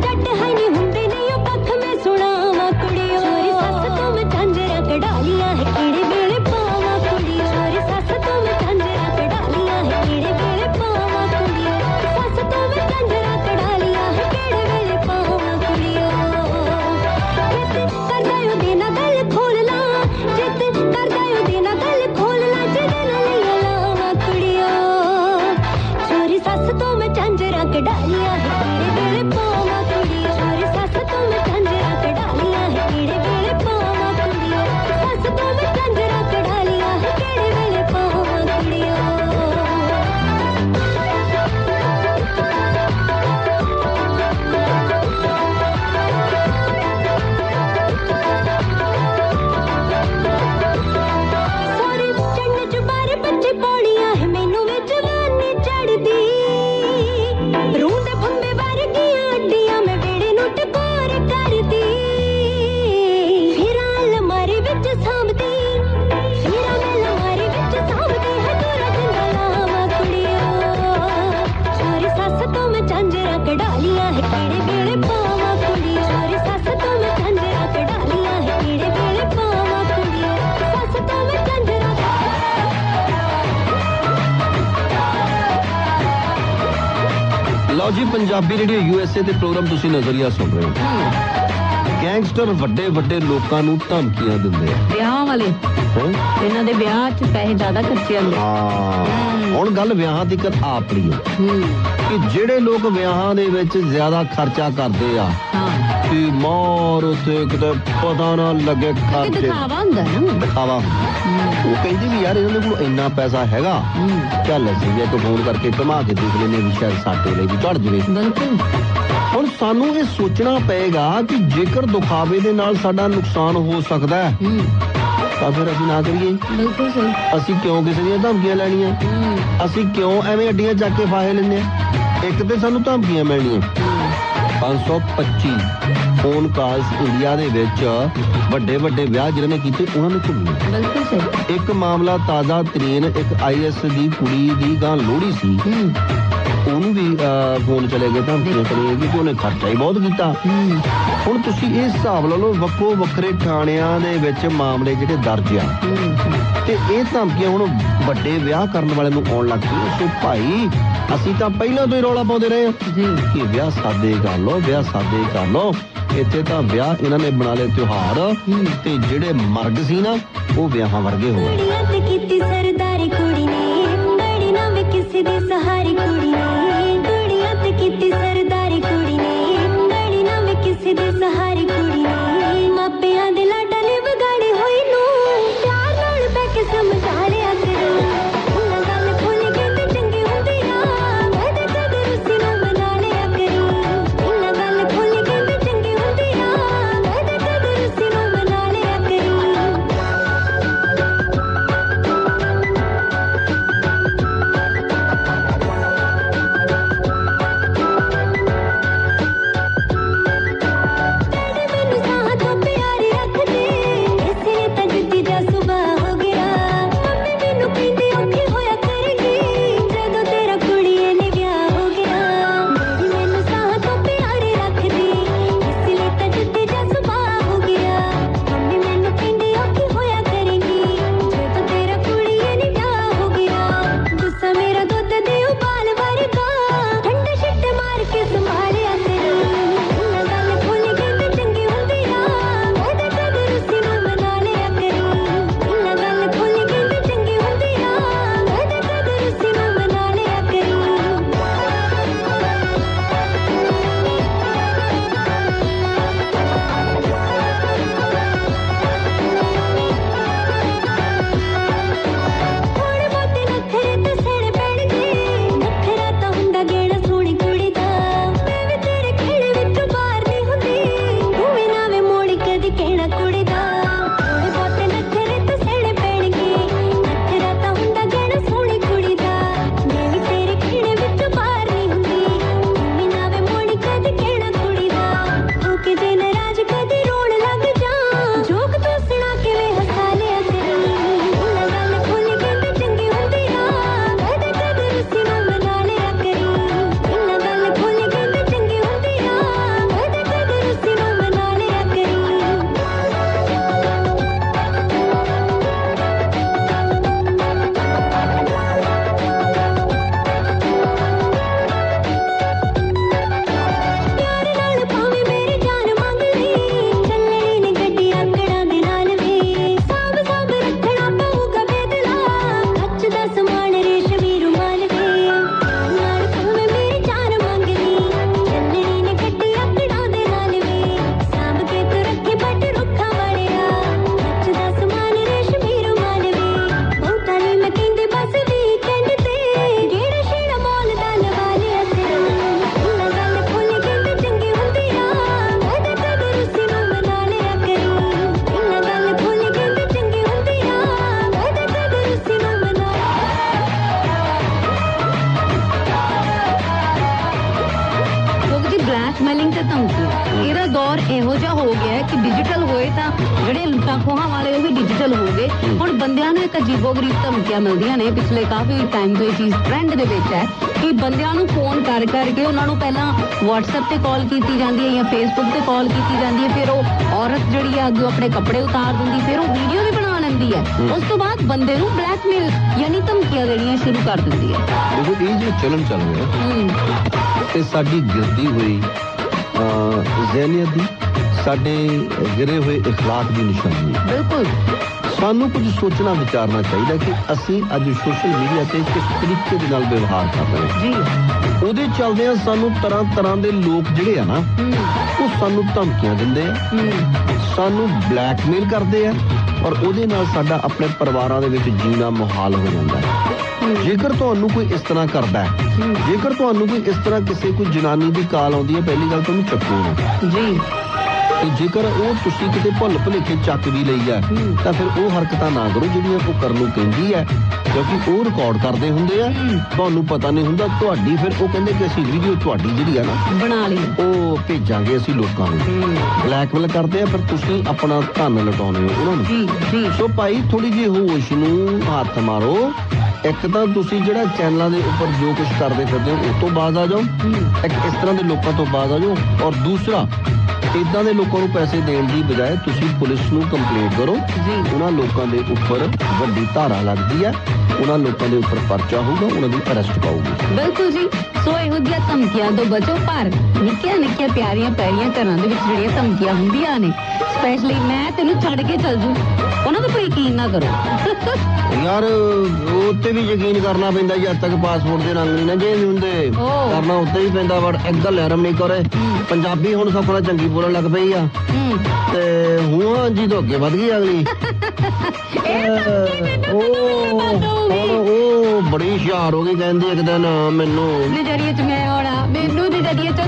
ਪੰਜਾਬੀ ਰੇਡੀਓ ਯੂਐਸਏ ਤੇ ਪ੍ਰੋਗਰਾਮ ਤੁਸੀਂ ਨਜ਼ਰੀਆ ਸੁਣ ਰਹੇ ਹੋ। ਗੈਂਗਸਟਰ ਵੱਡੇ ਵੱਡੇ ਲੋਕਾਂ ਨੂੰ ਧਮਕੀਆਂ ਦਿੰਦੇ ਆ। ਵਿਆਹ ਵਾਲੇ? ਇਹਨਾਂ ਦੇ ਵਿਆਹ 'ਚ ਪੈਸੇ ਜ਼ਿਆਦਾ ਖਰਚੇ ਜਾਂਦੇ ਹਾਂ। ਹੁਣ ਗੱਲ ਵਿਆਹਾਂ ਦੀ ਕਰ ਆਪਣੀ ਹੂੰ। ਕਿ ਜਿਹੜੇ ਲੋਕ ਵਿਆਹਾਂ ਦੇ ਵਿੱਚ ਜ਼ਿਆਦਾ ਖਰਚਾ ਕਰਦੇ ਆ ਕਿ ਮਾਰ ਉਤੇ ਕਿਤੇ ਪਤਾ ਨਾ ਲੱਗੇ ਇਹ ਖਰਚੇ ਦਿਖਾਵਾ ਹੁੰਦਾ ਹੈ ਨਾ ਦਿਖਾਵਾ ਉਹ ਕਹਿੰਦੀ ਵੀ ਯਾਰ ਇਹਨਾਂ ਦੇ ਕੋਲ ਇੰਨਾ ਪੈਸਾ ਹੈਗਾ। ਚੱਲ ਅਸੀਂ ਇੱਕ ਫੋਨ ਕਰਕੇ ਘੁਮਾ ਕੇ ਦੇਖ ਲੈਨੇ ਵੀ ਸ਼ਾਇਦ ਸਾਡੇ ਲਈ ਵੀ ਝੜ ਜਵੇ। ਬਿਲਕੁਲ। ਹੁਣ ਸਾਨੂੰ ਇਹ ਸੋਚਣਾ ਪਏਗਾ ਕਿ ਜੇਕਰ ਦਿਖਾਵੇ ਦੇ ਨਾਲ ਸਾਡਾ ਨੁਕਸਾਨ ਹੋ ਸਕਦਾ ਹੈ ਤਾਂ ਫਿਰ ਅਸੀਂ ਨਾ ਕਰੀਏ। ਬਿਲਕੁਲ ਸਹੀ। ਅਸੀਂ ਕਿਉਂ ਕਿਸੇ ਦੀਆਂ ਧਮਕੀਆਂ ਲੈਣੀਆਂ? ਅਸੀਂ ਕਿਉਂ ਐਵੇਂ ਅੱਡੀਆਂ ਚੱਕ ਕੇ ਫਾਹੇ ਲੈਂਦੇ ਇੱਕ ਤੇ ਸਾਨੂੰ ਧਮਕੀਆਂ ਮਿਲਣੀਆਂ। 525 ਫੋਨ ਕਾਲਸ ਇੰਡੀਆ ਦੇ ਵਿੱਚ ਵੱਡੇ ਵੱਡੇ ਵਿਆਹ ਜਿਹਨਾਂ ਨੇ ਕੀਤੇ ਉਹਨਾਂ ਨੇ ਘੁੰਮੀਆਂ ਬਿਲਕੁਲ ਸਹੀ। ਇੱਕ ਮਾਮਲਾ ਤਾਜ਼ਾ ਤਰੀਨ ਇੱਕ ਆਈਐਸ ਦੀ ਕੁੜੀ ਦੀ ਗਾਂ ਲੋੜੀ ਸੀ। ਉਹਨੂੰ ਵੀ ਫੋਨ ਚਲੇ ਗਏ ਧਮਕੀਆਂ ਚਲੇ ਗਏ ਕਿ ਉਹਨੇ ਖਰਚਾ ਹੀ ਬਹੁਤ ਕੀਤਾ। ਹੁਣ ਤੁਸੀਂ ਇਹ ਹਿਸਾਬ ਲਾ ਲਓ ਵੱਖੋ ਵੱਖਰੇ ਥਾਣਿਆਂ ਦੇ ਵਿੱਚ ਮਾਮਲੇ ਜਿਹੜੇ ਦਰਜ ਆ। ਤੇ ਇਹ ਧਮਕੀਆਂ ਹੁਣ ਵੱਡੇ ਵਿਆਹ ਕਰਨ ਵਾਲੇ ਨੂੰ ਆਉਣ ਲੱਗ ਪਈਆਂ। ਸੋ ਭਾਈ ਅਸੀਂ ਤਾਂ ਪਹਿਲਾਂ ਤੋਂ ਹੀ ਰੌਲਾ ਪਾਉਂਦੇ ਰਹੇ ਹਾਂ। ਜੀ। ਕਿ ਵਿਆਹ ਸਾਦੇ ਕਰ ਲਓ ਵਿਆਹ ਸਾਦੇ ਕਰ ਲਓ। ਇੱਥੇ ਤਾਂ ਵਿਆਹ ਇਹਨਾਂ ਨੇ ਬਣਾ ਲਏ ਤਿਉਹਾਰ। ਤੇ ਜਿਹੜੇ ਮਰਗ ਸੀ ਨਾ ਉਹ ਵਿਆਹਾਂ ਵਰਗੇ ਹੋ ਗਏ। ਤੇ ਕੀਤੀ ਸਰਦਾਰੀ ਕੁੜੀ ਨੇ। ਬੜੀ ਨਾ ਵੇ ਕਿਸੇ ਦੀ ਸਹਾਰੀ ਕੁੜੀ ਨੇ। ਕੁੜੀਆਂ ਤੇ ਸਰਦਾਰੀ ਕੁੜੀ ਨੇ ਬੜੀ ਨਾ ਵੇ ਕਿਸੇ ਦੀ ਸਹਾਰੀ ਕਾਫੀ ਟਾਈਮ ਤੋਂ ਇਹ ਚੀਜ਼ ਟ੍ਰੈਂਡ ਦੇ ਵਿੱਚ ਹੈ ਕਿ ਬੰਦਿਆਂ ਨੂੰ ਫੋਨ ਕਰ ਕਰਕੇ ਉਹਨਾਂ ਨੂੰ ਪਹਿਲਾਂ WhatsApp ਤੇ ਕਾਲ ਕੀਤੀ ਜਾਂਦੀ ਹੈ ਜਾਂ Facebook ਤੇ ਕਾਲ ਕੀਤੀ ਜਾਂਦੀ ਹੈ ਫਿਰ ਉਹ ਔਰਤ ਜਿਹੜੀ ਹੈ ਅੱਗੇ ਆਪਣੇ ਕੱਪੜੇ ਉਤਾਰ ਦਿੰਦੀ ਫਿਰ ਉਹ ਵੀਡੀਓ ਵੀ ਬਣਾ ਲੈਂਦੀ ਹੈ ਉਸ ਤੋਂ ਬਾਅਦ ਬੰਦੇ ਨੂੰ ਬਲੈਕਮੇਲ ਯਾਨੀ ਧਮਕੀਆਂ ਦੇਣੀਆਂ ਸ਼ੁਰੂ ਕਰ ਦਿੰਦੀ ਹੈ ਦੇਖੋ ਇਹ ਜੋ ਚਲਨ ਚੱਲ ਰਿਹਾ ਹੂੰ ਤੇ ਸਾਡੀ ਗਿਰਦੀ ਹੋਈ ਅਹ, ਜ਼ਹਿਨੀਅਤ ਦੀ ਸਾਡੇ ਗਿਰੇ ਹੋਏ اخلاق ਦੀ ਨਿਸ਼ਾਨੀ ਹੈ ਬਿਲਕੁਲ ਸਾਨੂੰ ਕੁਝ ਸੋਚਣਾ ਵਿਚਾਰਨਾ ਚਾਹੀਦਾ ਕਿ ਅਸੀਂ ਅੱਜ ਸੋਸ਼ਲ ਮੀਡੀਆ ਤੇ ਕਿਸ ਤਰੀਕੇ ਦੇ ਨਾਲ ਵਿਵਹਾਰ ਕਰ ਰਹੇ ਹਾਂ। ਜੀ। ਉਹਦੇ ਚੱਲਦਿਆਂ ਸਾਨੂੰ ਤਰ੍ਹਾਂ ਤਰ੍ਹਾਂ ਦੇ ਲੋਕ ਜਿਹੜੇ ਆ ਨਾ ਉਹ ਸਾਨੂੰ ਧਮਕੀਆਂ ਦਿੰਦੇ ਆ। ਸਾਨੂੰ ਬਲੈਕਮੇਲ ਕਰਦੇ ਆ ਔਰ ਉਹਦੇ ਨਾਲ ਸਾਡਾ ਆਪਣੇ ਪਰਿਵਾਰਾਂ ਦੇ ਵਿੱਚ ਜੀਣਾ ਮੁਹਾਲ ਹੋ ਜਾਂਦਾ ਹੈ। ਜੇਕਰ ਤੁਹਾਨੂੰ ਕੋਈ ਇਸ ਤਰ੍ਹਾਂ ਕਰਦਾ ਹੈ ਜੇਕਰ ਤੁਹਾਨੂੰ ਕੋਈ ਇਸ ਤਰ੍ਹਾਂ ਕਿਸੇ ਕੋਈ ਜਨਾਨੀ ਦੀ ਕਾਲ ਆਉਂਦੀ ਹੈ ਪਹਿਲੀ ਗੱਲ ਤੁਹਾਨੂੰ ਚੱਕੋ ਜੀ। ਤੇ ਜੇਕਰ ਉਹ ਤੁਸੀਂ ਕਿਤੇ ਭੁੱਲ ਭੁਲੇਖੇ ਚੱਕ ਵੀ ਲਈ ਹੈ ਤਾਂ ਫਿਰ ਉਹ ਹਰਕਤਾਂ ਨਾ ਕਰੋ ਜਿਹੜੀਆਂ ਉਹ ਕਰਨ ਨੂੰ ਕਹਿੰਦੀ ਹੈ। ਕਿਉਂਕਿ ਉਹ ਰਿਕਾਰਡ ਕਰਦੇ ਹੁੰਦੇ ਆ। ਤੁਹਾਨੂੰ ਪਤਾ ਨਹੀਂ ਹੁੰਦਾ ਤੁਹਾਡੀ ਫਿਰ ਉਹ ਕਹਿੰਦੇ ਕਿ ਅਸੀਂ ਵੀਡੀਓ ਤੁਹਾਡੀ ਜਿਹੜੀ ਆ ਨਾ ਬਣਾ ਲਈ। ਉਹ ਭੇਜਾਂਗੇ ਅਸੀਂ ਲੋਕਾਂ ਨੂੰ। ਬਲੈਕਮੇਲ ਕਰਦੇ ਆ ਫਿਰ ਤੁਸੀਂ ਆਪਣਾ ਧਨ ਲਟਾਉਣੇ ਹੋ ਉਹਨਾਂ ਨੂੰ। ਜੀ ਜੀ। ਸੋ ਭਾਈ ਥੋੜੀ ਜਿਹੀ ਹੋਸ਼ ਨੂੰ ਹੱਥ ਮਾਰੋ। ਇੱਕ ਤਾਂ ਤੁਸੀਂ ਜਿਹੜਾ ਚੈਨਲਾਂ ਦੇ ਉੱਪਰ ਜੋ ਕੁਝ ਕਰਦੇ ਫਿਰਦੇ ਹੋ ਉਸ ਤੋਂ ਬਾਅਦ ਆ ਜਾਓ। ਇੱਕ ਇਸ ਤਰ੍ਹਾਂ ਦੇ ਲੋਕਾਂ ਤੋਂ ਬਾਅਦ ਆ ਜਾਓ। ਔਰ ਦੂਸਰਾ ਇਦਾਂ ਦੇ ਲੋਕਾਂ ਨੂੰ ਪੈਸੇ ਦੇਣ ਦੀ ਬਜਾਏ ਤੁਸੀਂ ਪੁਲਿਸ ਨੂੰ ਕੰਪਲੇਂਟ ਕਰੋ। ਜੀ। ਉਹਨਾਂ ਲੋਕਾਂ ਦੇ ਉੱਪਰ ਵੱਡੀ ਧਾਰਾ ਲੱਗਦੀ ਹੈ। ਉਹਨਾਂ ਲੋਕਾਂ ਦੇ ਉੱਪਰ ਪਰਚਾ ਹੋਊਗਾ ਉਹਨਾਂ ਦੀ ਅਰੈਸਟ ਪਾਊਗੀ। ਬਿਲਕੁਲ ਜੀ। ਸੋ ਇਹੋ ਜਿਹੀਆਂ ਧਮਕੀਆਂ ਤੋਂ ਬਚੋ ਪਰ ਨਿੱਕੀਆਂ ਨਿੱਕੀਆਂ ਪਿਆਰੀਆਂ ਪੈਰੀਆਂ ਘਰਾਂ ਦੇ ਵਿੱਚ ਜਿਹੜੀਆਂ ਧਮਕੀਆਂ ਹੁੰਦੀਆਂ ਨੇ ਸਪੈਸ਼ਲੀ ਮੈਂ ਤੈਨੂੰ ਛੱਡ ਕੇ ਚੱਲ ਜੂ। ਉਹਨਾਂ ਤੋਂ ਕੋਈ ਯਕੀਨ ਨਾ ਕਰੋ। ਯਾਰ ਉੱਤੇ ਵੀ ਯਕੀਨ ਕਰਨਾ ਪੈਂਦਾ ਜਦ ਤੱਕ ਪਾਸਪੋਰਟ ਦੇ ਰੰਗ ਨਹੀਂ ਨਾ ਜੇ ਹੁੰਦੇ। ਕਰਨਾ ਉੱਤੇ ਹੀ ਪੈਂਦਾ ਬਟ ਇੱਕ ਗੱਲ ਹੈ ਰਮਨੀ ਕੋਰੇ। ਪੰਜਾਬੀ ਹੁਣ ਸਫਣਾ ਚੰਗੀ ਬੋਲਣ ਲੱਗ ਪਈ ਆ। ਹੂੰ। ਤੇ ਹੁਣ ਜੀ ਤੋਂ ਅੱਗੇ ਵਧ ਗਈ ਅਗਲੀ। ਉਹ ਹੁਣ ਉਹ ਬੜੀ ਹੁਸ਼ਿਆਰ ਹੋ ਗਈ ਕਹਿੰਦੀ ਇੱਕ ਦਿਨ ਮੈਨੂੰ। ਨਜ਼ਰੀਏ ਚ ਮੈਂ ਆਉਣਾ। ਮੈਨੂੰ ਨਜ਼ਰੀਏ ਚ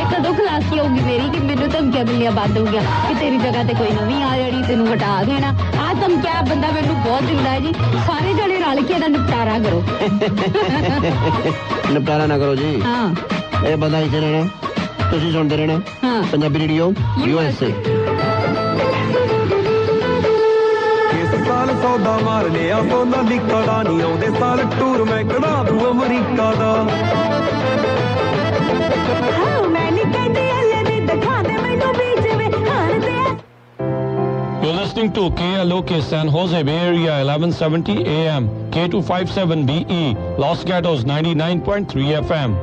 ਇੱਕ ਦੁੱਖ ਲਾਸੀ ਹੋਊਗੀ ਮੇਰੀ ਕਿ ਮੈਨੂੰ ਧਮਕੀਆਂ ਮਿਲੀਆਂ ਬੰਦ ਹੋ ਗਿਆ ਕਿ ਤੇਰੀ ਜਗ੍ਹਾ ਤੇ ਕੋਈ ਨਵੀਂ ਆ ਜਿਹੜੀ ਤੈਨੂੰ ਹਟਾ ਦੇਣਾ। ਆ ਧਮਕਿਆ ਬੰਦਾ ਮੈਨੂੰ ਬਹੁਤ ਦਿੰਦਾ ਹੈ ਜੀ। ਸਾਰੇ ਜਣੇ ਰਲ ਕੇ ਇਹਦਾ ਨਿਪਟਾਰਾ ਕਰੋ। ਨਿਪਟਾਰਾ ਨਾ ਕਰੋ ਜੀ। ਹਾਂ। ਇਹ ਬੰਦਾ ਇੱਥੇ ਰਹਿਣਾ। ਤੁਸੀਂ ਸੁਣਦੇ ਰਹਿਣਾ। ਹਾਂ ਪੰਜਾਬੀ ਰੇਡੀਓ ਯੂਐਸਏ ਇਸ ਸਾਲ ਸੌਦਾ ਮਾਰ ਲਿਆ ਸੋਨਾ ਲਿਕੜਾ ਨਹੀਂ ਆਉਂਦੇ ਸਾਲ ਟੂਰ ਮੈਂ ਕਢਾ ਦੂੰ ਅਮਰੀਕਾ ਦਾ। ਹਾਂ ਮੈਂ ਨਹੀਂ ਕਹਿੰਦੀ ਅੱਲੇ ਦੀ ਦਿਖਾ ਦੇ ਮੈਨੂੰ ਵੀ ਜਿਵੇਂ ਹਾਰਦੇ ਆ। You're listening to KLOK San Jose Bay Area 1170 AM, K257BE, Los Gatos 99.3 FM.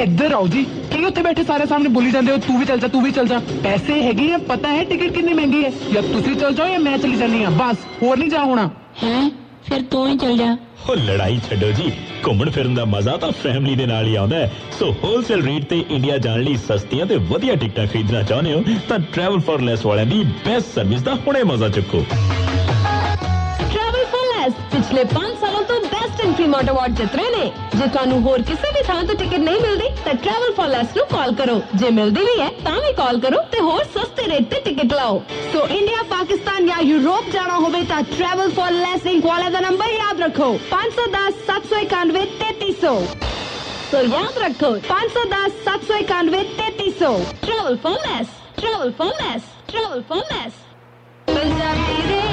ਇੱਧਰ ਆਓ ਜੀ। ਕੀ ਉੱਥੇ ਬੈਠੇ ਸਾਰੇ ਸਾਹਮਣੇ ਬੋਲੀ ਜਾਂਦੇ ਹੋ ਤੂੰ ਵੀ ਚੱਲ ਜਾ ਤੂੰ ਵੀ ਚੱਲ ਜਾ। ਪੈਸੇ ਹੈਗੇ ਆ ਪਤਾ ਹੈ ਟਿਕਟ ਕਿੰਨੀ ਮਹਿੰਗੀ ਹੈ? ਜਾਂ ਤੁਸੀਂ ਚੱਲ ਜਾਓ ਜਾਂ ਮੈਂ ਚਲੀ ਜਾਂਦੀ ਆ ਬਸ ਹੋਰ ਨਹੀਂ ਜਾ ਹੋਣਾ। ਹੈ? ਫਿਰ ਤੂੰ ਹੀ ਚੱਲ ਜਾ। ਉਹ ਲੜਾਈ ਛੱਡੋ ਜੀ। ਘੁੰਮਣ ਫਿਰਨ ਦਾ ਮਜ਼ਾ ਤਾਂ ਫੈਮਿਲੀ ਦੇ ਨਾਲ ਹੀ ਆਉਂਦਾ ਹੈ। ਸੋ ਹੋਲਸੇਲ ਰੇਟ ਤੇ ਇੰਡੀਆ ਜਾਣ ਲਈ ਸਸਤੀਆਂ ਤੇ ਵਧੀਆ ਟਿਕਟਾਂ ਖਰੀਦਣਾ ਚਾਹੁੰਦੇ ਹੋ ਤਾਂ ਟਰੈਵਲ ਫॉर ਲੈਸ ਵਾਲਿਆਂ ਦੀ ਬੈਸਟ ਸਰਵਿਸ ਦਾ ਹੁਣੇ ਮਜ਼ਾ ਚੁੱਕੋ। ਟਰੈਵਲ ਫॉर ਲੈਸ ਪਿਛਲੇ 5 ਸਾਲਾਂ ਤੋਂ ਵੈਸਟਰਨ ਫਿਲਮ ਅਵਾਰਡ ਜਿੱਤ ਰਹੇ ਨੇ। ਜੇ ਤੁਹਾਨੂੰ ਹੋਰ ਕਿਸੇ ਵੀ ਥਾਂ ਤੋਂ ਟਿਕਟ ਨਹੀਂ ਮਿਲਦੀ, ਤਾਂ ਟਰੈਵਲ ਫॉर ਲੈਸ ਨੂੰ ਕਾਲ ਕਰੋ। ਜੇ ਮਿਲਦੀ ਵੀ ਹੈ, ਤਾਂ ਵੀ ਕਾਲ ਕਰੋ ਤੇ ਹੋਰ ਸਸਤੇ ਰੇਟ ਤੇ ਟਿਕਟ ਲਾਓ। ਸੋ ਇੰਡੀਆ ਪਾਕਿਸਤਾਨ ਜਾਂ ਯੂਰਪ ਜਾਣਾ ਹੋਵੇ ਤਾਂ ਟਰੈਵਲ ਫॉर ਲੈਸ ਇੰਕ ਵਾਲਾ ਦਾ ਨੰਬਰ ਯਾਦ ਰੱਖੋ। 510 791 3300 ਸੋ ਯਾਦ ਰੱਖੋ 510 791 3300 travel for less travel for less travel for less Punjabi ਦੇ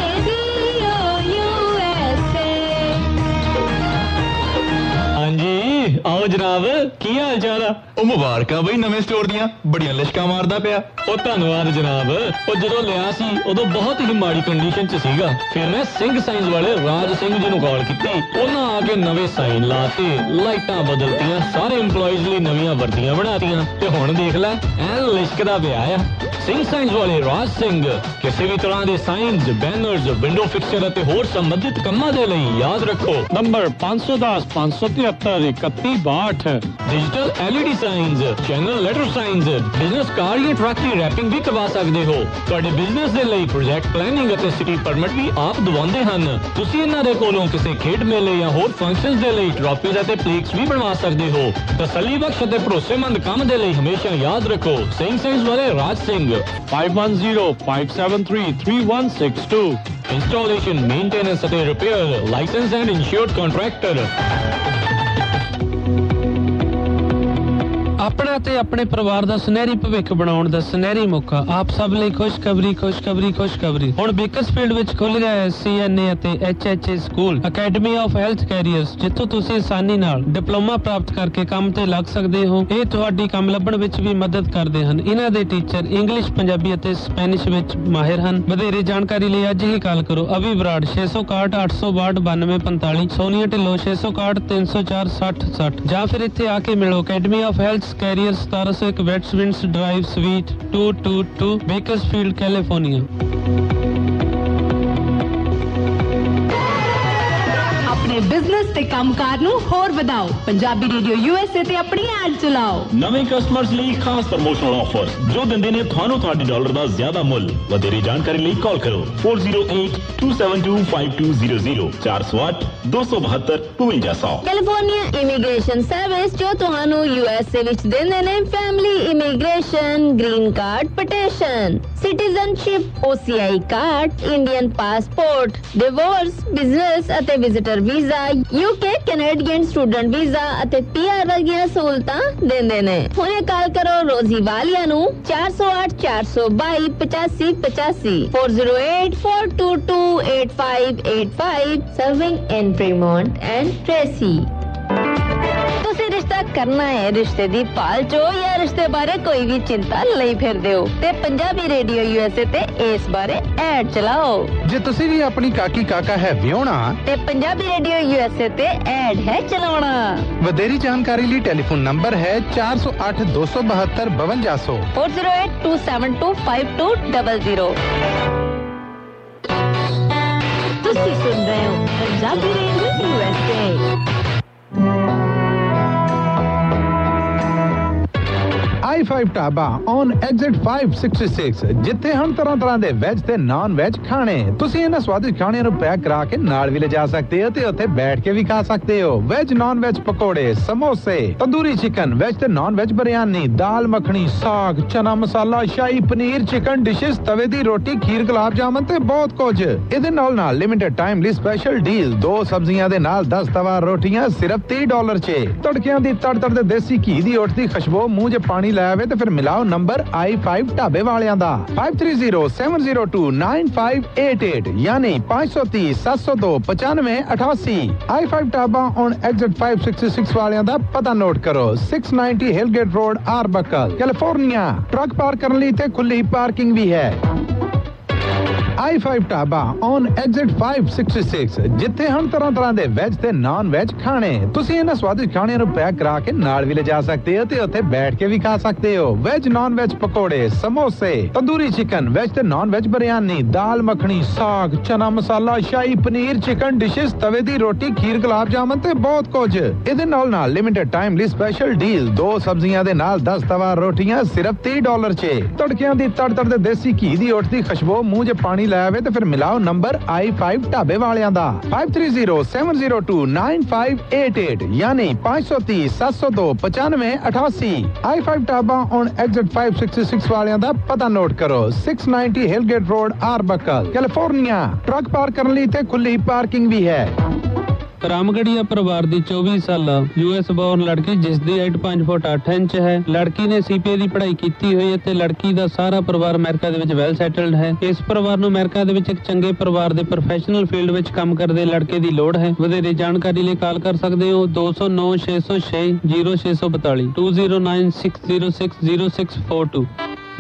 ਹਾਂਜੀ। ਆਓ ਜਨਾਬ ਕੀ ਹਾਲ ਚਾਲ ਆ? ਉਹ ਮੁਬਾਰਕਾਂ ਬਈ ਨਵੇਂ ਸਟੋਰ ਦੀਆਂ। ਬੜੀਆਂ ਲਿਸ਼ਕਾਂ ਮਾਰਦਾ ਪਿਆ। ਉਹ ਧੰਨਵਾਦ ਜਨਾਬ। ਉਹ ਜਦੋਂ ਲਿਆ ਸੀ ਉਦੋਂ ਬਹੁਤ ਹੀ ਮਾੜੀ ਕੰਡੀਸ਼ਨ 'ਚ ਸੀਗਾ। ਫਿਰ ਮੈਂ ਸਿੰਘ ਸਾਇੰਸ ਵਾਲੇ ਰਾਜ ਸਿੰਘ ਜੀ ਨੂੰ ਕਾਲ ਕੀਤੀ। ਉਹਨਾਂ ਆ ਕੇ ਨਵੇਂ ਸਾਈਨ ਲਾਤੇ ਲਾਈਟਾਂ ਬਦਲਤੀਆਂ ਸਾਰੇ EMPLOYEES ਲਈ ਨਵੀਆਂ ਵਰਦੀਆਂ ਬਣਾਤੀਆਂ। ਤੇ ਹੁਣ ਦੇਖ ਲੈ ਐਨ ਲਿਸ਼ਕਦਾ ਪਿਆ ਆ। ਸਿੰਘ ਸਾਇੰਸ ਵਾਲੇ ਰਾਜ ਸਿੰਘ ਕਿਸੇ ਵੀ ਤਰ੍ਹਾਂ ਦੇ ਸਾਈਨਸ ਬੈਨਰਸ ਵਿੰਡੋ ਫਿਕਸਚਰ ਅਤੇ ਹੋਰ ਸੰਬੰਧਿਤ ਕੰਮਾਂ ਦੇ ਲਈ ਯਾਦ ਰੱਖੋ। Number 510 573 3162 digital LED signs channel letter signs business car ਜਾਂ ਟਰੱਕ ਦੀ ਰੈਪਿੰਗ ਵੀ ਕਰਵਾ ਸਕਦੇ ਹੋ। ਤੁਹਾਡੇ ਬਿਜ਼ਨਸ ਦੇ ਲਈ ਪ੍ਰੋਜੈਕਟ ਪਲੈਨਿੰਗ ਅਤੇ ਸਿਟੀ ਪਰਮਿਟ ਵੀ ਆਪ ਦਵਾਉਂਦੇ ਹਨ। ਤੁਸੀਂ ਇਹਨਾਂ ਦੇ ਕੋਲੋਂ ਕਿਸੇ ਖੇਡ ਮੇਲੇ ਜਾਂ ਹੋਰ ਫੰਕਸ਼ਨਸ ਦੇ ਲਈ ਟਰਾਫੀਜ਼ ਅਤੇ ਪਲੇਕਸ ਵੀ ਬਣਵਾ ਸਕਦੇ ਹੋ। ਤਸੱਲੀ ਬਖਸ਼ ਅਤੇ ਭਰੋਸੇਮੰਦ ਕੰਮ ਦੇ ਲਈ ਹਮੇਸ਼ਾ ਯਾਦ ਰੱਖੋ। ਸਿੰਘ ਸਾਇੰਸ ਵਾਲੇ Raj Singh 510-573-3162. Installation, maintenance and repair. Licensed and insured contractor. ਆਪਣਾ ਤੇ ਆਪਣੇ ਪਰਿਵਾਰ ਦਾ ਸੁਨਹਿਰੀ ਭਵਿੱਖ ਬਣਾਉਣ ਦਾ ਸੁਨਹਿਰੀ ਮੌਕਾ। ਆਪ ਸਭ ਲਈ ਖੁਸ਼ਖਬਰੀ ਖੁਸ਼ਖਬਰੀ ਖੁਸ਼ਖਬਰੀ। ਹੁਣ ਬੇਕਰਸਫੀਲਡ ਵਿੱਚ ਖੁੱਲ ਰਿਹਾ ਹੈ ਸੀਐਨਏ ਅਤੇ HHA school, academy of health careers, ਜਿੱਥੋਂ ਤੁਸੀਂ ਆਸਾਨੀ ਨਾਲ ਡਿਪਲੋਮਾ ਪ੍ਰਾਪਤ ਕਰਕੇ ਕੰਮ ਤੇ ਲੱਗ ਸਕਦੇ ਹੋ। ਇਹ ਤੁਹਾਡੀ ਕੰਮ ਲੱਭਣ ਵਿੱਚ ਵੀ ਮਦਦ ਕਰਦੇ ਹਨ। ਇਹਨਾਂ ਦੇ ਟੀਚਰ ਇੰਗਲਿਸ਼, ਪੰਜਾਬੀ ਅਤੇ ਸਪੈਨਿਸ਼ ਵਿੱਚ ਮਾਹਿਰ ਹਨ। ਵਧੇਰੇ ਜਾਣਕਾਰੀ ਲਈ ਅੱਜ ਹੀ ਕਾਲ ਕਰੋ। ਅਵੀ ਬਰਾੜ 661 862 9245 ਸੋਨੀਆ ਢਿੱਲੋਂ 661 304 60 60 ਜਾਂ ਫਿਰ ਇੱਥੇ ਆ ਕੇ ਮਿਲੋ academy of health career 1701 Westwinds drive suite 222 Bakersfield California ਤੇ ਕੰਮਕਾਰ ਨੂੰ ਹੋਰ ਵਧਾਓ। ਪੰਜਾਬੀ ਰੇਡੀਓ ਯੂਐਸਏ ਤੇ ਆਪਣੀ ਐਡ ਚਲਾਓ। ਨਵੇਂ ਕਸਟਮਰਸ ਲਈ ਖਾਸ ਪ੍ਰਮੋਸ਼ਨਲ ਆਫਰ ਜੋ ਦਿੰਦੇ ਨੇ ਤੁਹਾਨੂੰ ਤੁਹਾਡੇ ਡਾਲਰ ਦਾ ਜ਼ਿਆਦਾ ਮੁੱਲ। ਵਧੇਰੇ ਜਾਣਕਾਰੀ ਲਈ ਕਾਲ ਕਰੋ। 4082725200 408 272 5200 ਕੈਲੀਫੋਰਨੀਆ ਇਮੀਗ੍ਰੇਸ਼ਨ ਸਰਵਿਸ ਜੋ ਤੁਹਾਨੂੰ ਯੂਐਸਏ ਵਿੱਚ ਦਿੰਦੇ ਨੇ family immigration green card petition citizenship OCI card Indian passport divorce business ਅਤੇ visitor visa UK Canadian student visa ਅਤੇ PR ਵਰਗੀਆਂ ਸਹੂਲਤਾਂ ਦਿੰਦੇ ਨੇ। ਹੁਣੇ ਕਾਲ ਕਰੋ ਰੋਜ਼ੀ ਵਾਲੀਆ ਨੂੰ 408 422 8585 408 422 8585 serving in Fremont and Tracy ਤੁਸੀਂ ਰਿਸ਼ਤਾ ਕਰਨਾ ਹੈ ਰਿਸ਼ਤੇ ਦੀ ਭਾਲ ਚੋ ਜਾਂ ਰਿਸ਼ਤੇ ਬਾਰੇ ਕੋਈ ਵੀ ਚਿੰਤਾ ਲਈ ਫਿਰਦੇ ਹੋ? ਤੇ ਪੰਜਾਬੀ ਰੇਡੀਓ ਯੂਐਸਏ ਤੇ ਇਸ ਬਾਰੇ ਐਡ ਚਲਾਓ। ਜੇ ਤੁਸੀਂ ਵੀ ਆਪਣੀ ਕਾਕੀ ਕਾਕਾ ਹੈ ਵਿਆਹਣਾ ਤੇ ਪੰਜਾਬੀ ਰੇਡੀਓ ਯੂਐਸਏ ਤੇ ਐਡ ਹੈ ਚਲਾਉਣਾ। ਵਧੇਰੀ ਜਾਣਕਾਰੀ ਲਈ ਟੈਲੀਫੋਨ ਨੰਬਰ ਹੈ 408 272 5200 4082725200 ਤੁਸੀਂ ਸੁਣ ਰਹੇ ਹੋ Punjabi radio USA i5 dhaba on exit 566 ਜਿੱਥੇ ਹਰ ਤਰ੍ਹਾਂ ਤਰ੍ਹਾਂ ਦੇ ਵੈਜ ਤੇ ਨਾਨ ਵੈਜ ਖਾਣੇ। ਤੁਸੀਂ ਇਹਨਾਂ ਸਵਾਦਿਸ਼ਟ ਖਾਣਿਆਂ ਨੂੰ ਪੈਕ ਕਰਾ ਕੇ ਨਾਲ ਵੀ ਲਿਜਾ ਸਕਦੇ ਹੋ ਤੇ ਉੱਥੇ ਬੈਠ ਕੇ ਵੀ ਖਾ ਸਕਦੇ ਹੋ। ਵੈਜ ਨਾਨ ਵੈਜ ਪਕੌੜੇ, ਸਮੋਸੇ, ਤੰਦੂਰੀ ਚਿਕਨ ਵੈਜ ਤੇ ਨਾਨ ਵੈਜ ਬਿਰਿਆਨੀ, ਦਾਲ ਮੱਖਣੀ, ਸਾਗ, ਚਨਾ ਮਸਾਲਾ, ਸ਼ਾਹੀ ਪਨੀਰ ਚਿਕਨ ਡਿਸ਼ਸ ਤਵੇ ਦੀ ਰੋਟੀ, ਖੀਰ, ਗੁਲਾਬ ਜਾਮਨ ਤੇ ਬਹੁਤ ਕੁਝ। ਇਹਦੇ ਨਾਲ ਨਾਲ ਲਿਮਿਟਡ ਟਾਈਮ ਲਈ ਸਪੈਸ਼ਲ ਡੀਲ ਦੋ ਸਬਜ਼ੀਆਂ ਦੇ ਨਾਲ 10 ਤਵਾ ਰੋਟੀਆਂ ਸਿਰਫ 30 ਡਾਲਰ 'ਚ। ਤੜਕਿਆਂ ਦੀ ਤੜ ਤੜ ਦੇ ਦੇਸੀ ਘੀ ਦੀ ਉੱਠਦੀ ਖੁਸ਼ਬੂ, ਮੂੰਹ 'ਚ ਪਾਣੀ ਲੈ ਆਵੇ ਤੇ ਫਿਰ ਮਿਲਾਓ ਨੰਬਰ i5 ਢਾਬੇ ਵਾਲਿਆਂ ਦਾ। 5307029588 ਯਾਨੀ 530 702 9588 i5 ਢਾਬਾ ਔਨ ਐਗਜ਼ਿਟ 566 ਵਾਲਿਆਂ ਦਾ ਪਤਾ ਨੋਟ ਕਰੋ। 690 Hillgate road Arbuckle California truck park ਕਰਨ ਲਈ ਤੇ ਖੁੱਲੀ ਪਾਰਕਿੰਗ ਵੀ ਹੈ। I5 ਢਾਬਾ ਔਨ ਐਗਜ਼ਿਟ 566 ਜਿੱਥੇ ਹਰ ਤਰ੍ਹਾਂ ਤਰ੍ਹਾਂ ਦੇ ਵੈਜ ਤੇ ਨਾਨ ਵੈਜ ਖਾਣੇ। ਤੁਸੀਂ ਇਹਨਾਂ ਸਵਾਦਿਸ਼ਟ ਖਾਣਿਆਂ ਨੂੰ ਪੈਕ ਕਰਾ ਕੇ ਨਾਲ ਵੀ ਲਿਜਾ ਸਕਦੇ ਹੋ ਤੇ ਉੱਥੇ ਬੈਠ ਕੇ ਵੀ ਖਾ ਸਕਦੇ ਹੋ। ਵੈਜ ਨਾਨ ਵੈਜ ਪਕੌੜੇ, ਸਮੋਸੇ, ਤੰਦੂਰੀ ਚਿਕਨ ਵੈਜ ਤੇ ਨਾਨ ਵੈਜ ਬਿਰਿਆਨੀ ਦਾਲ ਮੱਖਣੀ, ਸਾਗ, ਚਨਾ ਮਸਾਲਾ, ਸ਼ਾਹੀ ਪਨੀਰ ਚਿਕਨ ਡਿਸ਼ਸ ਤਵੇ ਦੀ ਰੋਟੀ, ਖੀਰ, ਗੁਲਾਬ ਜਾਮਨ ਤੇ ਬਹੁਤ ਕੁਝ। ਇਹਦੇ ਨਾਲ ਨਾਲ ਲਿਮਿਟਡ ਟਾਈਮ ਲਈ ਸਪੈਸ਼ਲ ਡੀਲ ਦੋ ਸਬਜ਼ੀਆਂ ਦੇ ਨਾਲ 10 ਤਵਾ ਰੋਟੀਆਂ ਸਿਰਫ 30 ਡਾਲਰ 'ਚ। ਤੜਕਿਆਂ ਦੀ ਤੜ ਤੜ ਦੇ ਦੇਸੀ ਘੀ ਦੀ ਉੱਠਦੀ ਖੁਸ਼ਬੂ, ਮੂੰਹ 'ਚ ਪਾਣੀ ਲੈ ਆਵੇ ਤੇ ਫਿਰ ਮਿਲਾਓ ਨੰਬਰ i5 ਢਾਬੇ ਵਾਲਿਆਂ ਦਾ। 5307029588 ਯਾਨੀ 530 702 9588 i5 ਢਾਬਾ ਔਨ ਐਗਜ਼ਿਟ 566 ਵਾਲਿਆਂ ਦਾ ਪਤਾ ਨੋਟ ਕਰੋ। 690 Hillgate road Arbuckle California truck park ਕਰਨ ਲਈ ਤੇ ਖੁੱਲੀ ਪਾਰਕਿੰਗ ਵੀ ਹੈ। ਰਾਮਗੜੀਆ ਪਰਿਵਾਰ ਦੀ 24 ਸਾਲਾ ਯੂਐਸ ਬੌਰਨ ਲੜਕੀ, ਜਿਸ ਦੀ ਹਾਈਟ 5 ਫੁੱਟ 8 ਇੰਚ ਹੈ। ਲੜਕੀ ਨੇ ਸੀਪੀਏ ਦੀ ਪੜ੍ਹਾਈ ਕੀਤੀ ਹੋਈ ਹੈ ਤੇ ਲੜਕੀ ਦਾ ਸਾਰਾ ਪਰਿਵਾਰ ਅਮਰੀਕਾ ਦੇ ਵਿੱਚ ਵੈਲ ਸੈਟਲਡ ਹੈ। ਇਸ ਪਰਿਵਾਰ ਨੂੰ ਅਮਰੀਕਾ ਦੇ ਵਿੱਚ ਇੱਕ ਚੰਗੇ ਪਰਿਵਾਰ ਦੇ ਪ੍ਰੋਫੈਸ਼ਨਲ ਫੀਲਡ ਵਿੱਚ ਕੰਮ ਕਰਦੇ ਲੜਕੇ ਦੀ ਲੋੜ ਹੈ। ਵਧੇਰੇ ਜਾਣਕਾਰੀ ਲਈ ਕਾਲ ਕਰ ਸਕਦੇ ਹੋ 209 606 0642 2096060642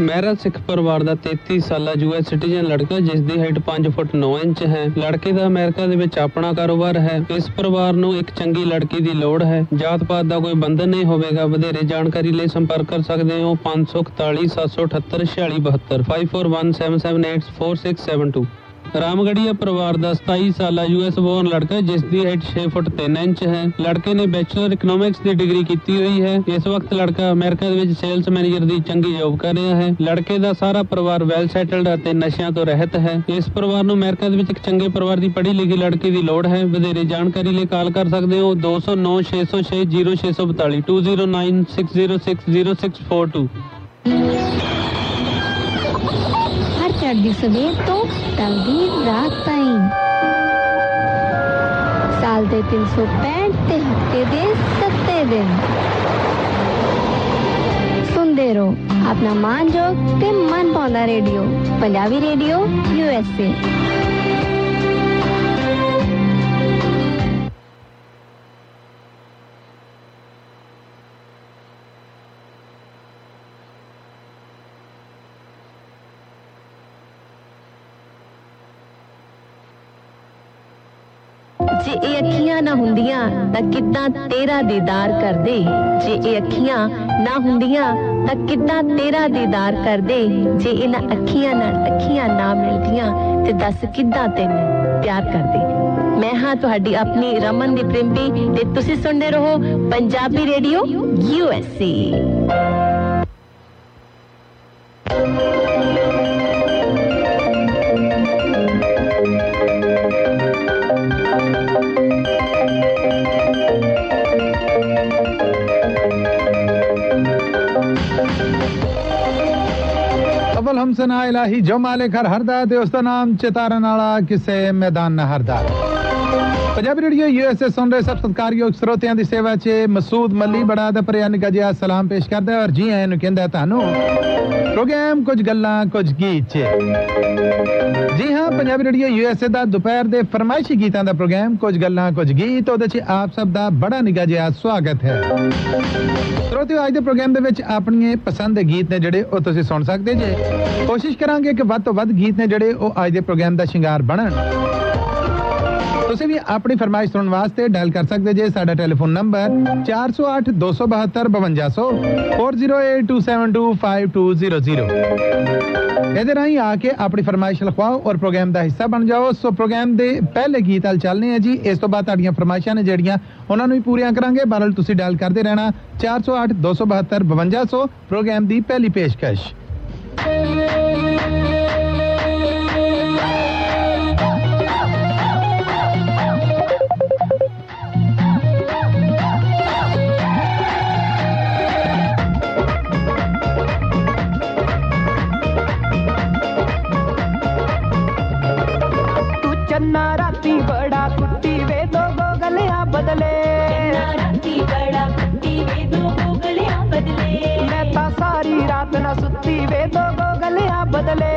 ਮਹਿਰਾ ਸਿੱਖ ਪਰਿਵਾਰ ਦਾ 33 ਸਾਲਾ ਯੂਐਸ ਸਿਟੀਜ਼ਨ ਲੜਕਾ, ਜਿਸ ਦੀ ਹਾਈਟ 5 ਫੁੱਟ 9 ਇੰਚ ਹੈ। ਲੜਕੇ ਦਾ ਅਮਰੀਕਾ ਦੇ ਵਿੱਚ ਆਪਣਾ ਕਾਰੋਬਾਰ ਹੈ। ਇਸ ਪਰਿਵਾਰ ਨੂੰ ਇੱਕ ਚੰਗੀ ਲੜਕੀ ਦੀ ਲੋੜ ਹੈ। ਜਾਤ ਪਾਤ ਦਾ ਕੋਈ ਬੰਧਨ ਨਹੀਂ ਹੋਵੇਗਾ। ਵਧੇਰੇ ਜਾਣਕਾਰੀ ਲਈ ਸੰਪਰਕ ਕਰ ਸਕਦੇ ਹੋ 541 778 4672 5417784672 ਰਾਮਗੜੀਆ ਪਰਿਵਾਰ ਦਾ 27 ਸਾਲਾ ਯੂਐਸ ਬੋਰਨ ਲੜਕਾ ਜਿਸ ਦੀ ਹਾਈਟ 6 ਫੁੱਟ 3 ਇੰਚ ਹੈ। ਲੜਕੇ ਨੇ ਬੈਚਲਰ ਇਕਨੋਮਿਕਸ ਦੀ ਡਿਗਰੀ ਕੀਤੀ ਹੋਈ ਹੈ। ਇਸ ਵਕਤ ਲੜਕਾ ਅਮਰੀਕਾ ਦੇ ਵਿੱਚ ਸੇਲਸ ਮੈਨੇਜਰ ਦੀ ਚੰਗੀ ਜੌਬ ਕਰ ਰਿਹਾ ਹੈ। ਲੜਕੇ ਦਾ ਸਾਰਾ ਪਰਿਵਾਰ ਵੈਲ ਸੈਟਲਡ ਅਤੇ ਨਸ਼ਿਆਂ ਤੋਂ ਰਹਿਤ ਹੈ। ਇਸ ਪਰਿਵਾਰ ਨੂੰ ਅਮਰੀਕਾ ਦੇ ਵਿੱਚ ਇੱਕ ਚੰਗੇ ਪਰਿਵਾਰ ਦੀ ਪੜ੍ਹੀ ਲਿਖੀ ਲੜਕੀ ਦੀ ਲੋੜ ਹੈ। ਵਧੇਰੇ ਜਾਣਕਾਰੀ ਲਈ ਕਾਲ ਕਰ ਸਕਦੇ ਹੋ 209 606 0642 209 606 0642 ਹਰ ਚੜ੍ਹਦੀ ਸਵੇਰ ਤੋਂ ਟਲਦੀ ਰਾਤ ਤਾਈਂ ਸਾਲ ਦੇ 365 ਤੇ ਹਫ਼ਤੇ ਦੇ 7 ਦਿਨ ਸੁਣਦੇ ਰਹੋ ਆਪਣਾ ਮਾਨਯੋਗ ਤੇ ਮਨ ਪਾਉਂਦਾ ਰੇਡੀਓ ਪੰਜਾਬੀ ਇਹ ਅੱਖੀਆਂ ਨਾ ਹੁੰਦੀਆਂ ਤਾਂ ਕਿੱਦਾਂ ਤੇਰਾ ਦੀਦਾਰ ਕਰਦੇ? ਜੇ ਇਹ ਅੱਖੀਆਂ ਨਾ ਹੁੰਦੀਆਂ ਤਾਂ ਕਿੱਦਾਂ ਤੇਰਾ ਦੀਦਾਰ ਕਰਦੇ? ਜੇ ਇਹਨਾਂ ਅੱਖੀਆਂ ਨਾਲ ਅੱਖੀਆਂ ਨਾ ਮਿਲਦੀਆਂ ਤੇ ਦੱਸ ਕਿੱਦਾਂ ਤੈਨੂੰ ਪਿਆਰ ਕਰਦੇ? ਮੈਂ ਹਾਂ ਤੁਹਾਡੀ ਆਪਣੀ ਰਮਨ ਦੀ ਪ੍ਰਿੰਪੀ ਤੇ ਤੁਸੀਂ ਸੁਣਦੇ ਰਹੋ ਪੰਜਾਬੀ ਰੇਡੀਓ ਯੂਐਸਏ ਅਵਲ ਹਮਸਨਾ ਇਲਾਹੀ ਜੋ ਮਾਲਿਕ ਹਰ ਹਰਦਾ ਤੇ ਉਸ ਦਾ ਨਾਮ ਚਿਤਾਰਨ ਵਾਲਾ ਕਿਸੇ ਮੈਦਾਨ ਨਾ ਹਰਦਾ। ਪੰਜਾਬੀ ਰੇਡੀਓ ਯੂਐਸਏ ਸੁਣ ਰਹੇ ਸਭ ਸਤਿਕਾਰਯੋਗ ਸਰੋਤਿਆਂ ਦੀ ਸੇਵਾ 'ਚ ਮਸੂਦ ਮੱਲੀ ਬੜਾ ਦਾ ਪ੍ਰਿਆ ਨਿੱਕਾ ਸਲਾਮ ਪੇਸ਼ ਕਰਦਾ ਔਰ ਜੀ ਆਇਆਂ ਨੂੰ ਕਹਿੰਦਾ ਤੁਹਾਨੂੰ ਪ੍ਰੋਗਰਾਮ ਕੁਝ ਗੱਲਾਂ, ਕੁਝ ਗੀਤ ਜੀ ਹਾਂ, ਪੰਜਾਬੀ ਰੇਡੀਓ ਯੂਐਸਏ ਦਾ ਦੁਪਹਿਰ ਦੇ ਫਰਮਾਇਸ਼ੀ ਗੀਤਾਂ ਦਾ ਪ੍ਰੋਗਰਾਮ, ਕੁਝ ਗੱਲਾਂ, ਕੁਝ ਗੀਤ, ਉਹਦੇ 'ਚ ਆਪ ਸਭ ਦਾ ਬੜਾ ਨਿੱਘਾ ਜਿਹਾ ਸਵਾਗਤ ਹੈ। ਸਰੋਤਿਓ, ਅੱਜ ਦੇ ਪ੍ਰੋਗਰਾਮ ਦੇ ਵਿੱਚ ਆਪਣੀਆਂ ਪਸੰਦ ਦੇ ਗੀਤ ਨੇ ਜਿਹੜੇ ਉਹ ਤੁਸੀਂ ਸੁਣ ਸਕਦੇ ਜੇ। ਕੋਸ਼ਿਸ਼ ਕਰਾਂਗੇ ਕਿ ਵੱਧ ਤੋਂ ਵੱਧ ਗੀਤ ਨੇ ਜਿਹੜੇ ਉਹ ਅੱਜ ਦੇ ਪ੍ਰੋਗਰਾਮ ਦਾ ਸ਼ਿੰਗਾਰ ਬਣਨ। ਤੁਸੀਂ ਵੀ ਆਪਣੀ ਫਰਮਾਇਸ਼ ਸੁਣਨ ਵਾਸਤੇ ਡਾਇਲ ਕਰ ਸਕਦੇ ਜੇ। ਸਾਡਾ ਟੈਲੀਫੋਨ ਨੰਬਰ 408 272 5200 4082725200 ਇਹਦੇ ਰਾਹੀਂ ਆ ਕੇ ਆਪਣੀ ਫਰਮਾਇਸ਼ ਲਿਖਵਾਓ ਔਰ ਪ੍ਰੋਗਰਾਮ ਦਾ ਹਿੱਸਾ ਬਣ ਜਾਓ। ਸੋ ਪ੍ਰੋਗਰਾਮ ਦੇ ਪਹਿਲੇ ਗੀਤ ਹਲ ਚੱਲਨੇ ਆ ਜੀ। ਇਸ ਤੋਂ ਬਾਅਦ ਤੁਹਾਡੀਆਂ ਫਰਮਾਇਸ਼ਾਂ ਨੇ ਜਿਹੜੀਆਂ ਉਹਨਾਂ ਨੂੰ ਵੀ ਪੂਰੀਆਂ ਕਰਾਂਗੇ। ਬਹਰਲ ਤੁਸੀਂ ਡਾਇਲ ਕਰਦੇ ਰਹਿਣਾ। 408 272 5200 ਪ੍ਰੋਗਰਾਮ ਦੀ ਪਹਿਲੀ ਪੇਸ਼ਕਸ਼। ਚੰਨਾ ਰਾਤੀ ਬੜਾ ਕੁੱਟੀ ਵੇ ਦੋ ਗੋਗਲਿਆਂ ਬਦਲੇ। ਰਾਤੀ ਬੜਾ ਕੁੱਟੀ ਵੇ ਦੋ ਗੋਗਲਿਆਂ ਬਦਲੇ। ਮੈਂ ਤਾਂ ਸਾਰੀ ਰਾਤ ਨਾ ਸੁੱਤੀ ਵੇ ਦੋ ਗੋਗਲਿਆਂ ਬਦਲੇ।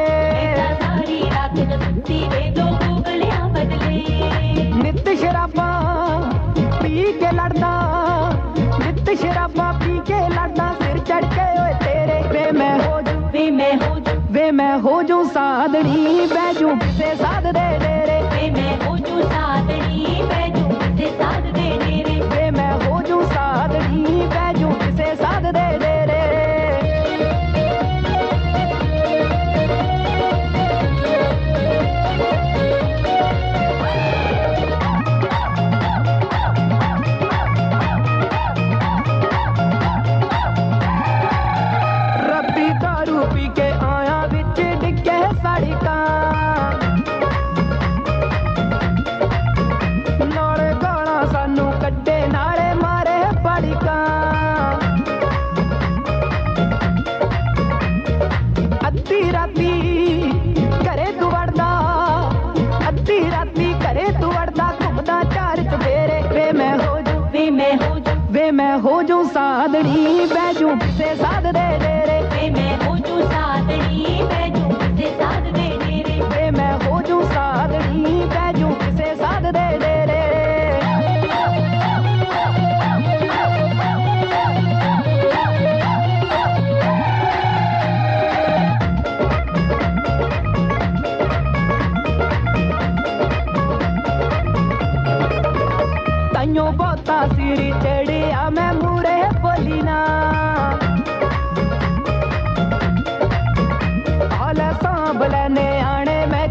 ਮੈਂ ਤਾਂ ਸਾਰੀ ਰਾਤ ਨਾ ਸੁੱਤੀ ਵੇ ਦੋ ਗੋਗਲਿਆਂ ਬਦਲੇ। ਨਿੱਤ ਸ਼ਰਾਬਾਂ ਪੀ ਕੇ ਲੜਦਾ ਨਿੱਤ ਸ਼ਰਾਬਾਂ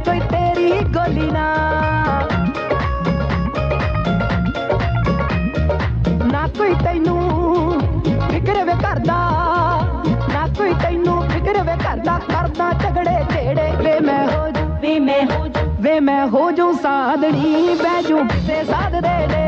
ਕੋਈ ਤੇਰੀ ਗੋਲੀ ਨਾ। ਨਾ ਕੋਈ ਤੈਨੂੰ ਫਿਕਰ ਵੇ ਕਰਦਾ, ਨਾ ਕੋਈ ਤੈਨੂੰ ਫਿਕਰ ਵੇ ਕਰਦਾ। ਕਰਦਾ ਝਗੜੇ ਝੇੜੇ, ਵੇ ਮੈਂ ਹੋ ਜੂ ਵੇ ਮੈਂ ਹੋ ਜੂ ਵੇ ਮੈਂ ਹੋ ਜੂ ਸਾਦੜੀ ਬਹਿ ਜੂ ਕਿਸੇ ਸਾਧ ਦੇ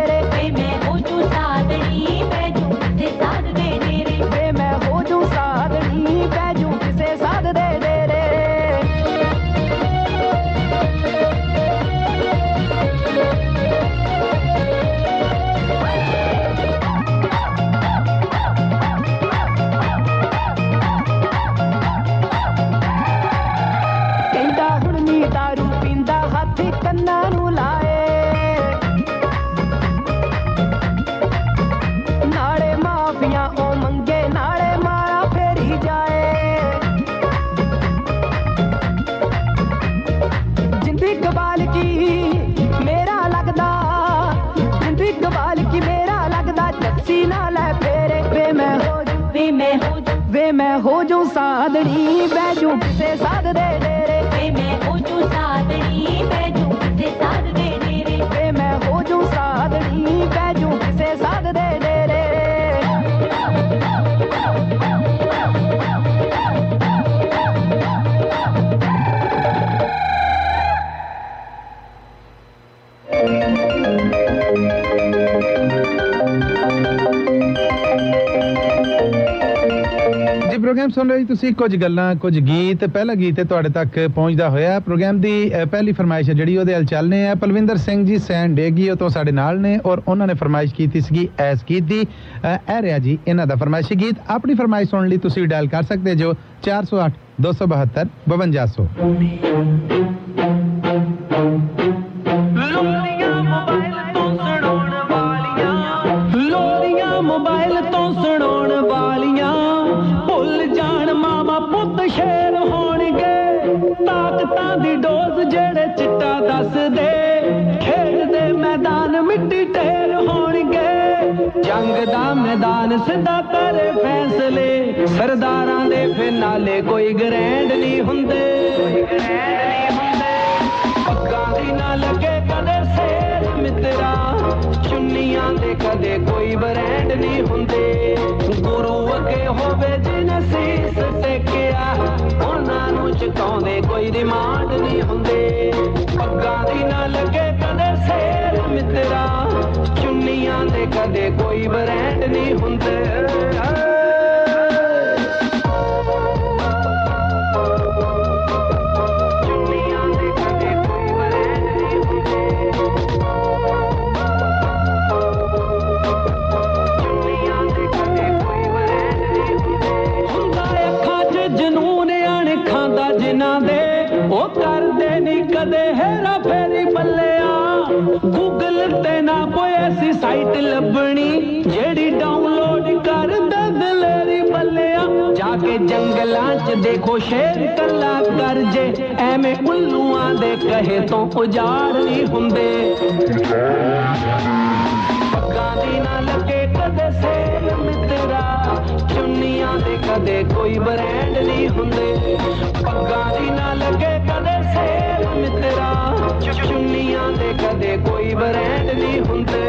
ਕਿਸੇ ਪ੍ਰੋਗਰਾਮ ਸੁਣ ਰਹੇ ਜੀ ਤੁਸੀਂ ਕੁਝ ਗੱਲਾਂ ਕੁਝ ਗੀਤ। ਪਹਿਲਾ ਗੀਤ ਤੁਹਾਡੇ ਤੱਕ ਪਹੁੰਚਦਾ ਹੋਇਆ। ਪ੍ਰੋਗਰਾਮ ਦੀ ਪਹਿਲੀ ਫਰਮਾਇਸ਼ ਜਿਹੜੀ ਉਹਦੇ ਹਲ ਚੱਲਨੇ ਆ ਪਲਵਿੰਦਰ ਸਿੰਘ ਜੀ ਸੈਨ ਡੇਗੀ ਉਹ ਤੋਂ ਸਾਡੇ ਨਾਲ ਨੇ ਔਰ ਉਹਨਾਂ ਨੇ ਫਰਮਾਇਸ਼ ਕੀਤੀ ਸੀਗੀ ਐਸ ਗੀਤ ਦੀ। ਅ, ਇਹ ਰਿਹਾ ਜੀ ਇਹਨਾਂ ਦਾ ਫਰਮਾਇਸ਼ੀ ਗੀਤ। ਆਪਣੀ ਫਰਮਾਇਸ਼ ਸੁਣਨ ਲਈ ਤੁਸੀਂ ਡਾਇਲ ਕਰ ਸਕਦੇ ਜੋ 408 272 5200 ਮੈਦਾਨ ਸਿੱਧਾ ਕਰੇ ਫੈਸਲੇ। ਸਰਦਾਰਾਂ ਦੇ ਫਿਨਾਲੇ ਕੋਈ ਗ੍ਰੈਂਡ ਨਹੀਂ ਹੁੰਦੇ। ਕੋਈ ਗ੍ਰੈਂਡ ਨਹੀਂ ਹੁੰਦੇ। ਪੱਗਾਂ ਦੀ ਨਾ ਲੱਗੇ ਕਦੇ ਸੇਰ। ਮਿੱਤਰਾ, ਚੁੰਨੀਆਂ ਦੇ ਕਦੇ ਕੋਈ ਬ੍ਰੈਂਡ ਨਹੀਂ ਹੁੰਦੇ। ਗੁਰੂ ਅੱਗੇ ਹੋਵੇ ਜਿਨ ਸੀਸ ਟੇਕਿਆ, ਉਹਨਾਂ ਨੂੰ ਚੁਕਾਉਂਦੇ ਕੋਈ ਰਿਮਾਂਡ ਨਹੀਂ ਹੁੰਦੇ। ਪੱਗਾਂ ਦੀ ਨਾ ਲੱਗੇ ਕਦੇ ਸੇਰ। ਮਿੱਤਰਾ, ਚੁੰਨੀਆਂ ਦੇ ਕਦੇ ਕੋਈ ਬ੍ਰਾਂਡ ਨਹੀਂ ਹੁੰਦੇ। ਸਾਈਟ ਲੱਭਣੀ, ਜਿਹੜੀ ਡਾਊਨਲੋਡ ਕਰ ਦਲੇਰੀ ਬੱਲਿਆ ਜਾ ਕੇ ਜੰਗਲਾਂ 'ਚ ਦੇਖੋ, ਸ਼ੇਰ ਕੱਲਾ ਕਰ ਜੇ। ਐਵੇਂ ਉੱਲੂਆਂ ਦੇ ਕਹੇ ਤੋਂ ਉਜਾੜ ਨਹੀਂ ਹੁੰਦੇ। ਪੱਗਾਂ ਦੀ ਨਾ ਲੱਗੇ ਕਦੇ ਸੇਲ ਮਿੱਤਰਾ। ਚੁੰਨੀਆਂ ਦੇ ਕਦੇ ਕੋਈ ਬ੍ਰਾਂਡ ਨਹੀਂ ਹੁੰਦੇ। ਪੱਗਾਂ ਦੀ ਨਾ ਲੱਗੇ ਕਦੇ ਸੇਲ ਮਿੱਤਰਾ। ਚੁੰਨੀਆਂ ਦੇ ਕਦੇ ਕੋਈ ਬ੍ਰਾਂਡ ਨਹੀਂ ਹੁੰਦੇ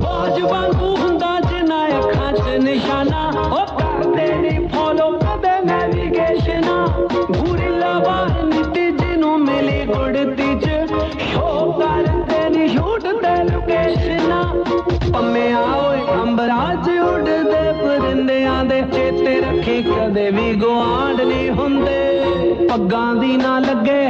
ਬਾਜ ਵਾਂਗੂ ਹੁੰਦਾ ਜਿਨਾ ਅੱਖਾਂ 'ਚ ਨਿਸ਼ਾਨਾ ਉਹ ਕਰਦੇ ਨਹੀਂ ਫੋਲੋ ਕਦੇ ਨੈਵੀਗੇਸ਼ਨਾ ਗੁਰਿਲਾ ਵਾਰ ਨੀਤੀ ਜਿਹਨੂੰ ਮਿਲੀ ਗੁੜਤੀ 'ਚ ਸ਼ੋ ਕਰਦੇ ਨਹੀਂ ਸ਼ੂਟ ਤੇ ਲੋਕੇਸ਼ਨਾ ਪੰਮਿਆ ਓਏ ਅੰਬਰਾਜ ਉੱਡਦੇ ਪਰਿੰਦਿਆਂ ਦੇ ਚੇਤੇ ਰੱਖੀ ਕਦੇ ਵੀ ਗਵਾਂਡ ਨਹੀਂ ਹੁੰਦੇ। ਪੱਗਾਂ ਦੀ ਨਾ ਲੱਗੇ।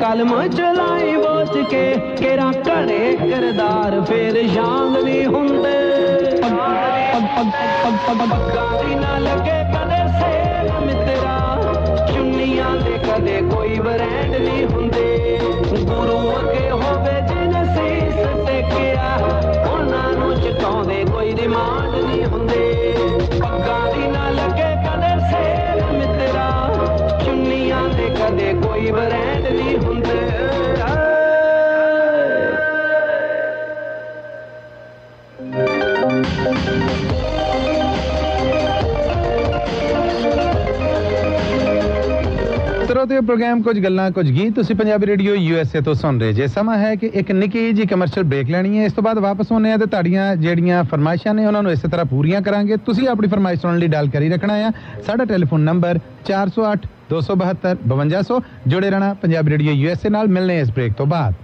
ਕਲਮ ਚਲਾਈ ਬੋਚ ਕੇ ਕਿਰਾ ਘੜੇ ਕਰਦਾਰ ਫੇਰ ਸ਼ਾਂਗ ਨਹੀਂ ਹੁੰਦੇ। ਪੱਗਾਂ ਦੀ ਨਾ ਲੱਗੇ ਕਦੇ ਸੇਲ ਮਿੱਤਰਾ, ਚੁੰਨੀਆਂ ਦੇ ਕਦੇ ਕੋਈ ਬ੍ਰਾਂਡ ਨਹੀਂ ਹੁੰਦੇ। ਗੁਰੂ ਅੱਗੇ ਹੋਵੇ ਜਿਨ ਸੀਸ ਟੇਕਿਆ, ਉਹਨਾਂ ਨੂੰ ਚਟਾਉਂਦੇ ਕੋਈ ਰਿਮਾਂਡ ਨਹੀਂ ਹੁੰਦੇ। ਪੱਗਾਂ ਦੀ ਨਾ ਲੱਗੇ ਦੇ ਕਦੇ ਕੋਈ ਬ੍ਰਾਂਡ ਨਹੀਂ ਹੁੰਦੇ। ਸਰੋਤਿਓ ਪ੍ਰੋਗਰਾਮ ਕੁਝ ਗੱਲਾਂ, ਕੁਝ ਗੀਤ ਤੁਸੀਂ ਪੰਜਾਬੀ ਰੇਡੀਓ ਯੂਐਸਏ ਤੋਂ ਸੁਣ ਰਹੇ ਜੇ ਸਮਾਂ ਹੈ ਕਿ ਇੱਕ ਨਿੱਕੀ ਜੀ ਕਮਰਸ਼ੀਅਲ ਬ੍ਰੇਕ ਲੈਣੀ ਹੈ, ਇਸ ਤੋਂ ਬਾਅਦ ਵਾਪਸ ਆਉਣੇ ਆ ਤੇ ਤੁਹਾਡੀਆਂ ਜਿਹੜੀਆਂ ਫਰਮਾਇਸ਼ਾਂ ਨੇ, ਉਹਨਾਂ ਨੂੰ ਇਸੇ ਤਰ੍ਹਾਂ ਪੂਰੀਆਂ ਕਰਾਂਗੇ। ਤੁਸੀਂ ਆਪਣੀ ਫਰਮਾਇਸ਼ ਸੁਣਨ ਲਈ ਡਾਇਲ ਕਰੀ ਰੱਖਣਾ ਆ। ਸਾਡਾ ਟੈਲੀਫੋਨ ਨੰਬਰ 408 272 5200 ਜੁੜੇ ਰਹਿਣਾ ਪੰਜਾਬੀ ਰੇਡੀਓ ਯੂਐਸਏ ਨਾਲ। ਮਿਲਨੇ ਇਸ ਬ੍ਰੇਕ ਤੋਂ ਬਾਅਦ।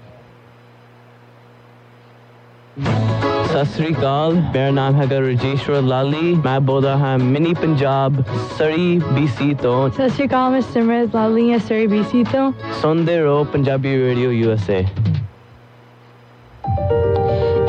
ਸਤਿ ਸ੍ਰੀ ਅਕਾਲ ਮੇਰਾ ਨਾਮ ਹੈਗਾ ਰਜੇਸ਼ਵਰ ਲਾਲੀ ਮੈਂ ਬੋਲ ਰਿਹਾ ਹਾਂ ਮਿਨੀ ਪੰਜਾਬ ਸਰੀ ਬੀਸੀ ਤੋਂ। ਸਤਿ ਸ਼੍ਰੀ ਅਕਾਲ ਮੈਂ ਸਿਮਰਤ ਲਾਲੀ ਹਾਂ ਸਰੀ ਬੀਸੀ ਤੋਂ। ਸੁਣਦੇ ਰਹੋ ਪੰਜਾਬੀ ਰੇਡੀਓ ਯੂਐਸਏ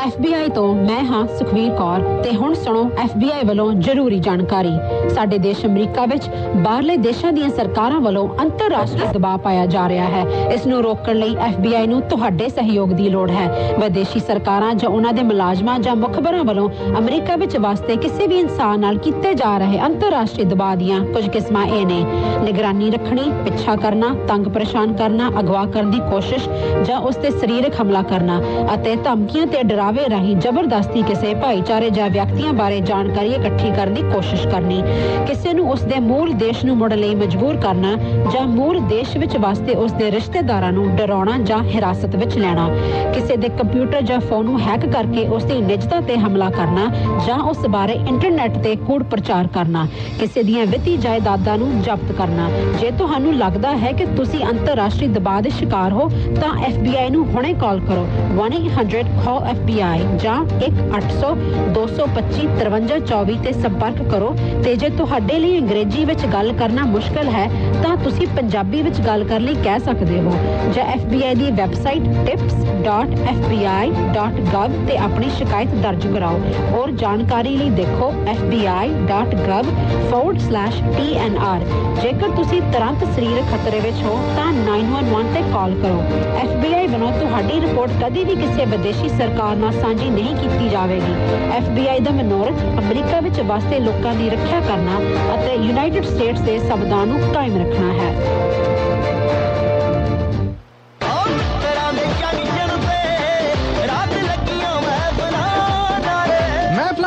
FBI ਤੋਂ ਮੈਂ ਹਾਂ ਸੁਖਵੀਰ ਕੌਰ ਤੇ ਹੁਣ ਸੁਣੋ FBI ਵੱਲੋਂ ਜ਼ਰੂਰੀ ਜਾਣਕਾਰੀ। ਸਾਡੇ ਦੇਸ਼ ਅਮਰੀਕਾ ਵਿੱਚ ਬਾਹਰਲੇ ਦੇਸ਼ਾਂ ਦੀਆਂ ਸਰਕਾਰਾਂ ਵੱਲੋਂ ਅੰਤਰਰਾਸ਼ਟਰੀ ਦਬਾਅ ਪਾਇਆ ਜਾ ਰਿਹਾ ਹੈ। ਇਸ ਨੂੰ ਰੋਕਣ ਲਈ FBI ਨੂੰ ਤੁਹਾਡੇ ਸਹਿਯੋਗ ਦੀ ਲੋੜ ਹੈ। ਵਿਦੇਸ਼ੀ ਸਰਕਾਰਾਂ ਜਾਂ ਉਹਨਾਂ ਦੇ ਮੁਲਾਜ਼ਮਾਂ ਜਾਂ ਮੁਖਬਰਾਂ ਵੱਲੋਂ ਅਮਰੀਕਾ ਵਿੱਚ ਵਾਸਤੇ ਕਿਸੇ ਵੀ ਇਨਸਾਨ ਨਾਲ ਕੀਤੇ ਜਾ ਰਹੇ ਅੰਤਰਰਾਸ਼ਟਰੀ ਦਬਾਅ ਦੀਆਂ ਕੁਝ ਕਿਸਮਾਂ ਇਹ ਨੇ। ਨਿਗਰਾਨੀ ਰੱਖਣੀ, ਪਿੱਛਾ ਕਰਨਾ, ਤੰਗ ਪਰੇਸ਼ਾਨ ਕਰਨਾ, ਅਗਵਾ ਕਰਨ ਦੀ ਕੋਸ਼ਿਸ਼ ਜਾਂ ਉਸ ਤੇ ਸਰੀਰਕ ਹਮਲਾ ਕਰਨਾ ਅਤੇ ਧਮਕੀਆਂ ਤੇ ਡਰਾਵੇ ਰਾਹੀਂ ਜ਼ਬਰਦਸਤੀ ਕਿਸੇ ਭਾਈਚਾਰੇ ਜਾਂ ਵਿਅਕਤੀਆਂ ਬਾਰੇ ਜਾਣਕਾਰੀ ਇਕੱਠੀ ਕਰਨ ਦੀ ਕੋਸ਼ਿਸ਼ ਕਰਨੀ। ਕਿਸੇ ਨੂੰ ਉਸ ਦੇ ਮੂਲ ਦੇਸ਼ ਨੂੰ ਮੁੜਨ ਲਈ ਮਜਬੂਰ ਕਰਨਾ ਜਾਂ ਮੂਲ ਦੇਸ਼ ਵਿੱਚ ਵਸਦੇ ਉਸ ਦੇ ਰਿਸ਼ਤੇਦਾਰਾਂ ਨੂੰ ਡਰਾਉਣਾ ਜਾਂ ਹਿਰਾਸਤ ਵਿੱਚ ਲੈਣਾ। ਕਿਸੇ ਦੇ ਕੰਪਿਊਟਰ ਜਾਂ ਫੋਨ ਨੂੰ ਹੈਕ ਕਰਕੇ ਉਸ ਦੀ ਨਿੱਜਤਾ ਤੇ ਹਮਲਾ ਕਰਨਾ ਜਾਂ ਉਸ ਬਾਰੇ ਇੰਟਰਨੈਟ ਤੇ ਕੂੜ ਪ੍ਰਚਾਰ ਕਰਨਾ। ਕਿਸੇ ਦੀਆਂ ਵਿੱਤੀ ਜਾਇਦਾਦਾਂ ਨੂੰ ਜ਼ਬਤ ਕਰਨਾ। ਜੇ ਤੁਹਾਨੂੰ ਲੱਗਦਾ ਹੈ ਕਿ ਤੁਸੀਂ ਅੰਤਰਰਾਸ਼ਟਰੀ ਦਬਾਅ ਦੇ ਸ਼ਿਕਾਰ ਹੋ, ਤਾਂ FBI ਨੂੰ ਹੁਣੇ ਕਾਲ ਕਰੋ। 1-800 call FBI ਜਾਂ 1-800 225 5324 ਤੇ ਸੰਪਰਕ ਕਰੋ ਤੇ ਜੇ ਤੁਹਾਡੇ ਲਈ ਅੰਗਰੇਜ਼ੀ ਵਿੱਚ ਗੱਲ ਕਰਨਾ ਮੁਸ਼ਕਲ ਹੈ, ਤਾਂ ਤੁਸੀਂ ਪੰਜਾਬੀ ਵਿੱਚ ਗੱਲ ਕਰਨ ਲਈ ਕਹਿ ਸਕਦੇ ਹੋ। ਜਾਂ FBI ਦੀ ਵੈਬਸਾਈਟ tips.fbi.gov ਤੇ ਆਪਣੀ ਸ਼ਿਕਾਇਤ ਦਰਜ ਕਰਾਓ। ਹੋਰ ਜਾਣਕਾਰੀ ਲਈ ਦੇਖੋ fbi.gov/tnr ਜੇਕਰ ਤੁਸੀਂ ਤੁਰੰਤ ਸਰੀਰਕ ਖਤਰੇ ਵਿੱਚ ਹੋ, ਤਾਂ 911 ਤੇ ਕਾਲ ਕਰੋ। FBI ਵੱਲੋਂ ਤੁਹਾਡੀ ਰਿਪੋਰਟ ਕਦੀ ਵੀ ਕਿਸੇ ਵਿਦੇਸ਼ੀ ਸਰਕਾਰ ਨਾਲ ਸਾਂਝੀ ਨਹੀਂ ਕੀਤੀ ਜਾਵੇਗੀ। FBI ਦਾ ਮਨੋਰਥ ਅਮਰੀਕਾ ਵਿੱਚ ਵਸਦੇ ਲੋਕਾਂ ਦੀ ਰੱਖਿਆ ਕਰਨਾ ਅਤੇ ਯੂਨਾਈਟਿਡ ਸਟੇਟਸ ਦੇ ਸੰਵਿਧਾਨ ਨੂੰ ਕਾਇਮ ਰੱਖਣਾ ਹੈ।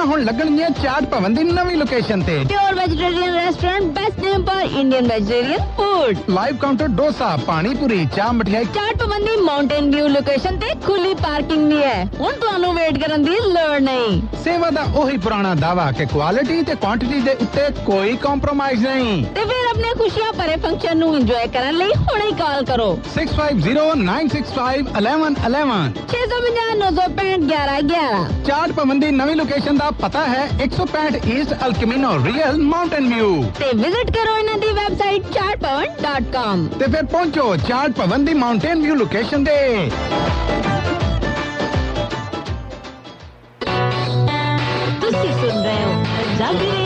ਹੁਣ ਲੱਗਣਗੀਆਂ ਚਾਟ ਭਵਨ ਦੀ ਨਵੀਂ ਲੋਕੇਸ਼ਨ ਤੇ। Pure vegetarian restaurant best name for Indian vegetarian food live counter dosa pani puri ਚਾਹ ਮਠਿਆਈ ਚਾਟ ਭਵਨ ਦੀ ਮਾਊਂਟੇਨ ਵਿਊ ਲੋਕੇਸ਼ਨ ਤੇ ਖੁੱਲੀ ਪਾਰਕਿੰਗ ਵੀ ਹੈ। ਹੁਣ ਤੁਹਾਨੂੰ ਵੇਟ ਕਰਨ ਦੀ ਲੋੜ ਨਹੀਂ। ਸੇਵਾ ਦਾ ਉਹੀ ਪੁਰਾਣਾ ਦਾਵਾ ਕਿ ਕੁਆਲਿਟੀ ਤੇ ਕੁਆਂਟੀਟੀ ਦੇ ਉੱਤੇ ਕੋਈ ਕੰਪਰੋਮਾਈਜ਼ ਨਹੀਂ। ਤੇ ਫਿਰ ਆਪਣੇ ਖੁਸ਼ੀਆਂ ਭਰੇ ਫੰਕਸ਼ਨ ਨੂੰ ਇੰਜੋਏ ਕਰਨ ਲਈ ਹੁਣੇ ਕਾਲ ਕਰੋ। 6509651111 650 965 1111 ਚਾਟ ਭਵਨ ਦੀ ਨਵੀਂ ਲੋਕੇਸ਼ਨ ਦਾ ਪਤਾ ਹੈ 165 east El Camino Real Mountain View ਤੇ ਵਿਜ਼ਿਟ ਕਰੋ ਇਹਨਾਂ ਦੀ ਵੈਬਸਾਈਟ chartpawan.com ਤੇ ਫਿਰ ਪਹੁੰਚੋ ਚਾਟ ਭਵਨ ਦੀ ਮਾਊਂਟੇਨ ਵਿਊ ਲੋਕੇਸ਼ਨ ਤੇ ਤੁਸੀਂ ਸੁਣ ਰਹੇ ਹੋ ਪੰਜਾਬੀ ਰੇਡੀਓ ਯੂਐਸਏ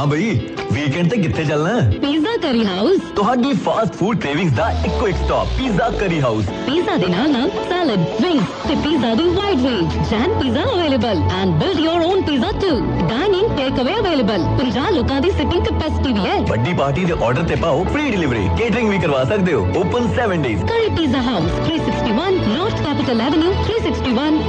ਹਾਂ ਬਈ ਵੀਕਐਂਡ ਤੇ ਕਿੱਥੇ ਚੱਲਣਾ ਪੀਜ਼ਾ ਕਰੀ ਹਾਊਸ ਤੁਹਾਡੀ ਫਾਸਟ ਫੂਡ ਕ੍ਰੇਵਿੰਗਸ ਦਾ ਇੱਕੋ ਇੱਕ stop pizza curry house pizza ਦੇ ਨਾਲ ਨਾਲ ਸੈਲਡ ਵਿੰਗਸ ਤੇ pizza the wide range Jain pizza available and build your own pizza to dining take away available 50 ਲੋਕਾਂ ਦੀ ਸਿਟਿੰਗ ਕੈਪੈਸਿਟੀ ਵੀ ਹੈ। ਵੱਡੀ ਪਾਰਟੀ ਦੇ ਆਰਡਰ ਤੇ ਪਾਓ ਫ੍ਰੀ ਡਿਲੀਵਰੀ ਕੇਟਰਿੰਗ ਵੀ ਕਰਵਾ ਸਕਦੇ ਹੋ। Open 7 days Curry Pizza House, 361 North Capitol Avenue, 361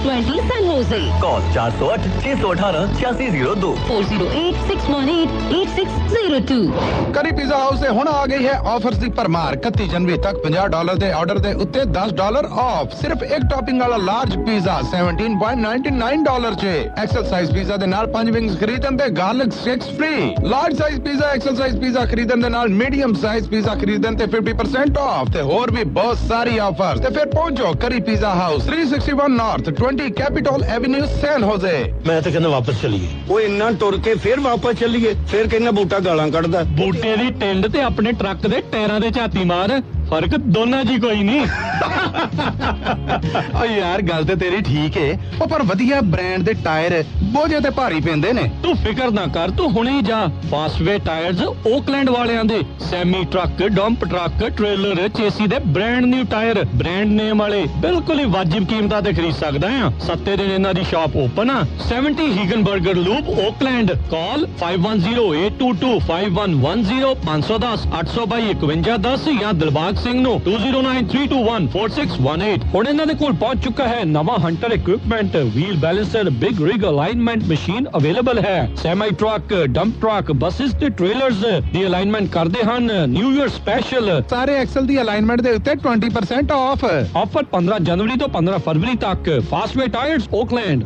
North Capitol Avenue, Street 20, San Jose. Call 408 618 8602 408-618-8602. ਕਰੀ ਪੀਜ਼ਾ ਹਾਊਸ ਤੇ ਹੁਣ ਆ ਗਈ ਹੈ ਆਫਰਸ ਦੀ ਭਰਮਾਰ 31 ਜਨਵਰੀ ਤੱਕ 50 ਡਾਲਰ ਦੇ ਆਰਡਰ ਦੇ ਉੱਤੇ 10 ਡਾਲਰ ਆਫ ਸਿਰਫ ਇੱਕ ਟੌਪਿੰਗ ਵਾਲਾ ਲਾਰਜ ਪੀਜ਼ਾ 17.99 ਡਾਲਰ 'ਚ ਐਕਸਲ ਸਾਈਜ਼ ਪੀਜ਼ਾ ਦੇ ਨਾਲ 5 ਵਿੰਗਸ ਖਰੀਦਣ ਤੇ garlic sticks free large size pizza XL size pizza ਖਰੀਦਣ ਦੇ ਨਾਲ ਮੀਡੀਅਮ ਸਾਈਜ਼ ਪੀਜ਼ਾ ਖਰੀਦਣ ਤੇ 50% ਆਫ ਤੇ ਹੋਰ ਵੀ ਬਹੁਤ ਸਾਰੀ ਆਫਰਸ ਤੇ ਫਿਰ ਪਹੁੰਚੋ curry pizza house 361 north 20 capital avenue San Jose ਮੈਂ ਤਾਂ ਕਹਿੰਦਾ ਵਾਪਸ ਚੱਲੀਏ। ਉਹ ਇੰਨਾ ਟੁਰ ਕੇ ਫਿਰ ਵਾਪਸ ਚੱਲੀਏ ਫਿਰ ਕਹਿੰਦਾ ਬੂਟਾ ਗਾਲਾਂ ਕੱਢਦਾ। ਬੂਟੇ ਦੀ ਟਿੰਡ ਤੇ ਆਪਣੇ ਟਰੱਕ ਦੇ ਟਾਇਰਾਂ ਦੇ ਝਾਤੀ ਮਾਰ ਫ਼ਰਕ ਦੋਨਾਂ 'ਚ ਹੀ ਕੋਈ ਨਹੀਂ। ਓ ਯਾਰ ਗੱਲ ਤੇ ਤੇਰੀ ਠੀਕ ਏ ਉਹ ਪਰ ਵਧੀਆ ਬ੍ਰਾਂਡ ਦੇ ਟਾਇਰ ਬੋਝੇ ਤੇ ਭਾਰੀ ਪੈਂਦੇ ਨੇ। ਤੂੰ ਫਿਕਰ ਨਾ ਕਰ, ਤੂੰ ਹੁਣੇ ਹੀ ਜਾ। ਫਾਸਟਵੇ ਟਾਇਰਸ ਓਕਲੈਂਡ ਵਾਲਿਆਂ ਦੇ। Semi truck dump truck trailer chassis ਦੇ brand new tyre brand name ਵਾਲੇ। ਬਿਲਕੁਲ ਹੀ ਵਾਜਿਬ ਕੀਮਤਾਂ ਤੇ ਖਰੀਦ ਸਕਦਾ ਆ ਸੱਤੇ ਦਿਨ ਇਹਨਾਂ ਦੀ ਸ਼ਾਪ ਓਪਨ ਆ। 70 ਹੀਗਨਬਰਗਰ ਲੂਪ ਓਕਲੈਂਡ ਕਾਲ 5108225110 510 822 5110 ਜਾਂ ਦਿਲਬਾਗ ਸਿੰਘ ਨੂੰ 2093214618 ਹੁਣ ਇਹਨਾਂ ਦੇ ਕੋਲ ਪਹੁੰਚ ਚੁੱਕਾ ਹੈ ਨਵਾਂ Hunter equipment wheel balancer big rig alignment machine available ਹੈ semi truck dump truck buses ਤੇ ਟ੍ਰੇਲਰਸ ਦੀ ਅਲਾਈਨਮੈਂਟ ਕਰਦੇ ਹਨ ਨਿਊ ਇਅਰ ਸਪੈਸ਼ਲ ਸਾਰੇ ਐਕਸਲ ਦੀ ਅਲਾਈਨਮੈਂਟ ਦੇ ਉੱਤੇ 20% ਆਫ ਆਫਰ 15 ਜਨਵਰੀ ਤੋਂ 15 ਫਰਵਰੀ ਤੱਕ Fastway tyres Oakland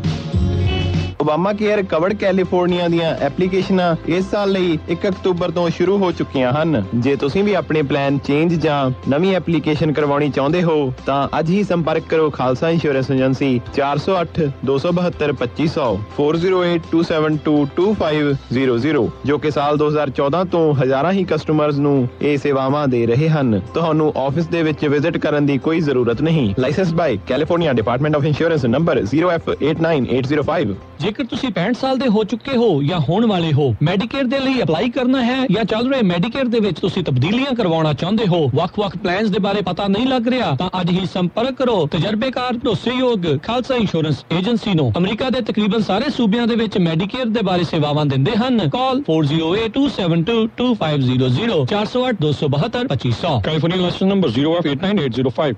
Obama care covered California ਦੀਆਂ ਐਪਲੀਕੇਸ਼ਨਾਂ ਇਸ ਸਾਲ ਲਈ 1 ਅਕਤੂਬਰ ਤੋਂ ਸ਼ੁਰੂ ਹੋ ਚੁੱਕੀਆਂ ਹਨ। ਜੇ ਤੁਸੀਂ ਵੀ ਆਪਣੇ ਪਲਾਨ ਚੇਂਜ ਜਾਂ ਨਵੀਂ ਐਪਲੀਕੇਸ਼ਨ ਕਰਵਾਉਣੀ ਚਾਹੁੰਦੇ ਹੋ, ਤਾਂ ਅੱਜ ਹੀ ਸੰਪਰਕ ਕਰੋ ਖਾਲਸਾ ਇੰਸ਼ੋਰੈਂਸ ਏਜੰਸੀ 408 272 2500 4082722500 ਜੋ ਕਿ ਸਾਲ 2014 ਤੋਂ ਹਜ਼ਾਰਾਂ ਹੀ ਕਸਟਮਰਸ ਨੂੰ ਇਹ ਸੇਵਾਵਾਂ ਦੇ ਰਹੇ ਹਨ। ਤੁਹਾਨੂੰ ਆਫਿਸ ਦੇ ਵਿੱਚ ਵਿਜ਼ਿਟ ਕਰਨ ਦੀ ਕੋਈ ਜ਼ਰੂਰਤ ਨਹੀਂ। License by California department of insurance number 0F89805 ਜੇਕਰ ਤੁਸੀਂ 65 ਸਾਲ ਦੇ ਹੋ ਚੁੱਕੇ ਹੋ ਜਾਂ ਹੋਣ ਵਾਲੇ ਹੋ ਮੈਡੀਕੇਅਰ ਦੇ ਲਈ ਅਪਲਾਈ ਕਰਨਾ ਹੈ ਜਾਂ ਚੱਲ ਰਹੇ ਮੈਡੀਕੇਅਰ ਦੇ ਵਿੱਚ ਤੁਸੀਂ ਤਬਦੀਲੀਆਂ ਕਰਵਾਉਣਾ ਚਾਹੁੰਦੇ ਹੋ ਵੱਖ-ਵੱਖ ਪਲਾਨਸ ਦੇ ਬਾਰੇ ਪਤਾ ਨਹੀਂ ਲੱਗ ਰਿਹਾ ਤਾਂ ਅੱਜ ਹੀ ਸੰਪਰਕ ਕਰੋ ਤਜਰਬੇਕਾਰ ਭਰੋਸੇਯੋਗ ਖਾਲਸਾ ਇੰਸ਼ੋਰੈਂਸ ਏਜੰਸੀ ਨੂੰ। ਅਮਰੀਕਾ ਦੇ ਤਕਰੀਬਨ ਸਾਰੇ ਸੂਬਿਆਂ ਦੇ ਵਿੱਚ ਮੈਡੀਕੇਅਰ ਦੇ ਬਾਰੇ ਸੇਵਾਵਾਂ ਦਿੰਦੇ ਹਨ। Call 4082722500 408 272 2500 California licence number 0F89805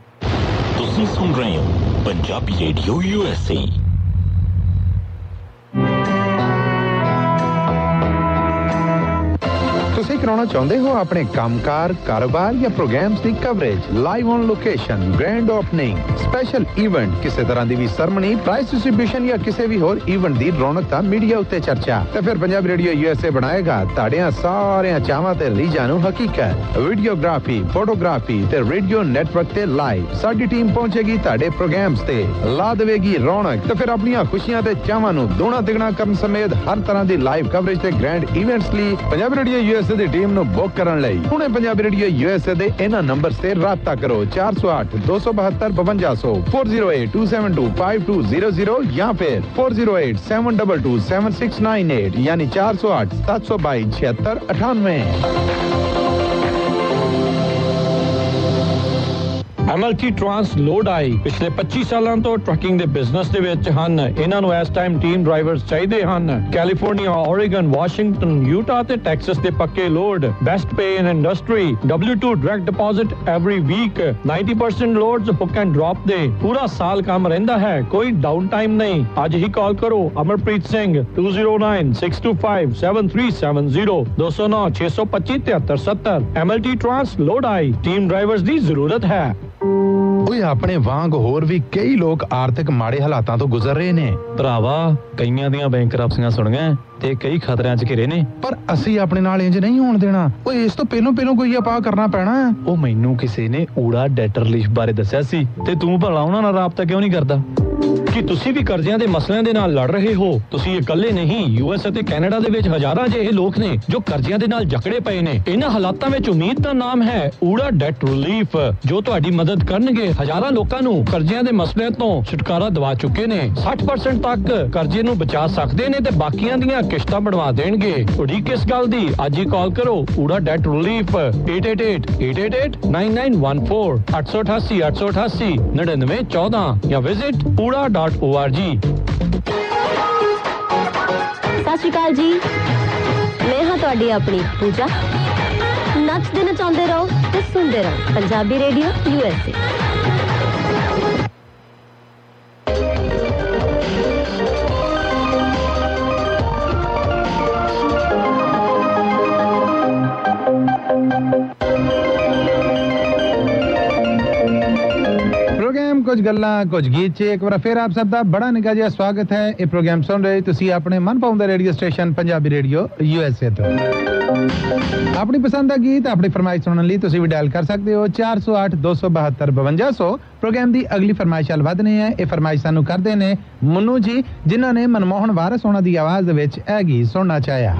ਤੁਸੀਂ ਸੁਣ ਰਹੇ ਹੋ ਪੰਜਾਬੀ ਰੇਡੀਓ ਯੂਐਸਏ ਤੁਸੀਂ ਕਰਾਉਣਾ ਚਾਹੁੰਦੇ ਹੋ ਆਪਣੇ ਕੰਮਕਾਰ, ਕਾਰੋਬਾਰ ਜਾਂ programs the coverage live on location grand opening special event ਕਿਸੇ ਤਰ੍ਹਾਂ ਦੀ ਵੀ ਸਰਮਨੀ ਪ੍ਰਾਈਸ ਡਿਸਟ੍ਰੀਬਿਊਸ਼ਨ ਜਾਂ ਕਿਸੇ ਵੀ ਹੋਰ ਇਵੈਂਟ ਦੀ ਰੌਣਕ ਤਾਂ ਮੀਡੀਆ ਉੱਤੇ ਚਰਚਾ। ਤੇ ਫਿਰ ਪੰਜਾਬ ਰੇਡੀਓ ਯੂਐਸਏ ਬਣਾਏਗਾ, ਤੁਹਾਡੀਆਂ ਸਾਰਿਆਂ ਚਾਹਾਂ ਤੇ ਰੀਜਾਂ ਨੂੰ ਹਕੀਕਤ। ਵੀਡੀਓਗ੍ਰਾਫੀ ਫੋਟੋਗ੍ਰਾਫੀ ਤੇ ਰੇਡੀਓ ਨੈਟਵਰਕ ਤੇ ਲਾਈਵ ਸਾਡੀ ਟੀਮ ਪਹੁੰਚੇਗੀ ਤੁਹਾਡੇ ਪ੍ਰੋਗਰਾਮਸ ਤੇ। ਲਾ ਦੇਵੇਗੀ ਰੌਣਕ। ਤੇ ਫਿਰ ਆਪਣੀਆਂ ਖੁਸ਼ੀਆਂ ਤੇ ਚਾਹਾਂ ਨੂੰ ਦੋਣਾ ਤਿਗਣਾ ਕਰਨ ਸਮੇਤ ਹਰ ਤਰ੍ਹਾਂ ਦੀ ਲਾਈਵ ਕਵਰੇਜ ਤੇ ਗ੍ਰੈਂਡ ਇਵੈਂਟਸ ਲਈ ਪੰਜਾਬ ਰੇਡੀਓ ਯੂਐਸਏ ਦੀ ਟੀਮ ਨੂੰ ਬੁੱਕ ਕਰਨ ਲਈ ਹੁਣੇ ਪੰਜਾਬ ਰੇਡੀਓ ਯੂਐਸਏ ਦੇ ਇਹਨਾਂ ਨੰਬਰਸ ਤੇ ਰਾਬਤਾ ਕਰੋ 408 272 5200 408 272 5200 ਜਾਂ ਫਿਰ 408 722 7698 ਯਾਨੀ 408 722 7698 ਐਮਐਲਟੀ ਟਰਾਂਸ ਲੋਡ ਆਈ। ਪਿਛਲੇ 25 ਸਾਲਾਂ ਤੋਂ ਟਰੱਕਿੰਗ ਦੇ ਬਿਜ਼ਨਸ ਦੇ ਵਿੱਚ ਹਨ। ਇਹਨਾਂ ਨੂੰ ਇਸ ਟਾਈਮ ਟੀਮ ਡਰਾਈਵਰਸ ਚਾਹੀਦੇ ਹਨ। ਕੈਲੀਫੋਰਨੀਆ, ਓਰੀਗਨ, ਵਾਸ਼ਿੰਗਟਨ, ਯੂਟਾ ਤੇ ਟੈਕਸਸ ਦੇ ਪੱਕੇ load. Best pay in industry. W2 direct deposit every week. 90% loads hook and drop ਦੇ। ਪੂਰਾ ਸਾਲ ਕੰਮ ਰਹਿੰਦਾ ਹੈ। ਕੋਈ ਡਾਊਨ ਟਾਈਮ ਨਹੀਂ। ਅੱਜ ਹੀ ਕਾਲ ਕਰੋ। Amarpreet Singh 2096257370 209 625 7370 MLT transload ਆਈ। ਟੀਮ ਡਰਾਈਵਰਸ ਦੀ ਜ਼ਰੂਰਤ ਹੈ। ਓਏ ਆਪਣੇ ਵਾਂਗ ਹੋਰ ਵੀ ਕਈ ਲੋਕ ਆਰਥਿਕ ਮਾੜੇ ਹਾਲਾਤਾਂ ਤੋਂ ਗੁਜ਼ਰ ਰਹੇ ਨੇ। ਭਰਾਵਾ ਕਈਆਂ ਦੀਆਂ ਬੈਂਕਰਪਸੀਆਂ ਸੁਣ ਗਏ ਤੇ ਕਈ ਖਤਰਿਆਂ 'ਚ ਘਿਰੇ ਨੇ। ਪਰ ਅਸੀਂ ਆਪਣੇ ਨਾਲ ਇੰਜ ਨਹੀਂ ਹੋਣ ਦੇਣਾ। ਓਏ ਇਸ ਤੋਂ ਪਹਿਲਾਂ ਪਹਿਲਾਂ ਕੋਈ ਉਪਾਅ ਕਰਨਾ ਪੈਣਾ ਹੈ। ਉਹ ਮੈਨੂੰ ਕਿਸੇ ਨੇ ਊੜਾ ਡੈਟ ਰਿਲੀਫ ਬਾਰੇ ਦੱਸਿਆ ਸੀ ਤੇ ਤੂੰ ਭਲਾ ਉਹਨਾਂ ਨਾਲ ਰਾਬਤਾ ਕਿਉਂ ਨਹੀਂ ਕਰਦਾ? ਕਿ ਤੁਸੀਂ ਵੀ ਕਰਜ਼ਿਆਂ ਦੇ ਮਸਲਿਆਂ ਦੇ ਨਾਲ ਲੜ ਰਹੇ ਹੋ। ਤੁਸੀਂ ਇਕੱਲੇ ਨਹੀਂ ਯੂਐਸ ਅਤੇ ਕੈਨੇਡਾ ਦੇ ਵਿੱਚ ਹਜ਼ਾਰਾਂ ਜਿਹੇ ਲੋਕ ਨੇ ਜੋ ਕਰਜ਼ਿਆਂ ਦੇ ਨਾਲ ਜਕੜੇ ਪਏ ਨੇ। ਇਹਨਾਂ ਹਾਲਾਤਾਂ ਵਿੱਚ ਉਮੀਦ ਦਾ ਨਾਮ ਹੈ ਊੜਾ ਡੈਟ ਰਿਲੀਫ ਜੋ ਤੁਹਾਡੀ ਮਦਦ ਕਰਨਗੇ। ਹਜ਼ਾਰਾਂ ਲੋਕਾਂ ਨੂੰ ਕਰਜ਼ਿਆਂ ਦੇ ਮਸਲਿਆਂ ਤੋਂ ਛੁਟਕਾਰਾ ਦਿਵਾ ਚੁੱਕੇ ਨੇ। 60% ਤੱਕ ਕਰਜ਼ੇ ਨੂੰ ਬਚਾ ਸਕਦੇ ਨੇ ਤੇ ਬਾਕੀਆਂ ਦੀਆਂ ਕਿਸ਼ਤਾਂ ਬਣਵਾ ਦੇਣਗੇ। ਉਡੀਕ ਇਸ ਗੱਲ ਦੀ ਅੱਜ ਹੀ ਕਾਲ ਕਰੋ। ਊੜਾ ਡੈਟ ਰਿਲੀਫ 8888889914 888 888 9914 ਜਾਂ ਵਿਜ਼ਿਟ ਊੜਾ.org ਸਤਿ ਸ਼੍ਰੀ ਅਕਾਲ ਜੀ ਮੈਂ ਹਾਂ ਤੁਹਾਡੀ ਆਪਣੀ ਪੂਜਾ ਨੱਚਦੇ ਨਚਾਉਂਦੇ ਰਹੋ ਤੇ ਸੁਣਦੇ ਰਹੋ ਪੰਜਾਬੀ ਰੇਡੀਓ ਯੂਐਸਏ ਕੁਝ ਗੱਲਾਂ, ਕੁਝ ਗੀਤ ਇੱਕ ਵਾਰ ਫਿਰ ਆਪ ਸਭ ਦਾ ਬੜਾ ਨਿੱਘਾ ਜਿਹਾ ਸਵਾਗਤ ਹੈ। ਇਹ ਪ੍ਰੋਗਰਾਮ ਸੁਣ ਰਹੇ ਤੁਸੀਂ ਆਪਣੇ ਮਨਪਸੰਦ radio station Punjabi radio USA ਤੋਂ। ਆਪਣੀ ਪਸੰਦ ਦਾ ਗੀਤ, ਆਪਣੀ ਫਰਮਾਇਸ਼ ਸੁਣਨ ਲਈ ਤੁਸੀਂ ਵੀ ਡਾਇਲ ਕਰ ਸਕਦੇ ਹੋ। 408 272 5200 ਪ੍ਰੋਗਰਾਮ ਦੀ ਅਗਲੀ ਫਰਮਾਇਸ਼ ਹਲ ਵਧਣੀ ਹੈ। ਇਹ ਫਰਮਾਇਸ਼ ਸਾਨੂੰ ਕਰਦੇ ਨੇ ਮਨੂ ਜੀ, ਜਿਨ੍ਹਾਂ ਨੇ ਮਨਮੋਹਨ ਵਾਰਸ ਹੋਣਾ ਦੀ ਆਵਾਜ਼ ਦੇ ਵਿੱਚ ਇਹ ਗੀਤ ਸੁਣਨਾ ਚਾਹਿਆ।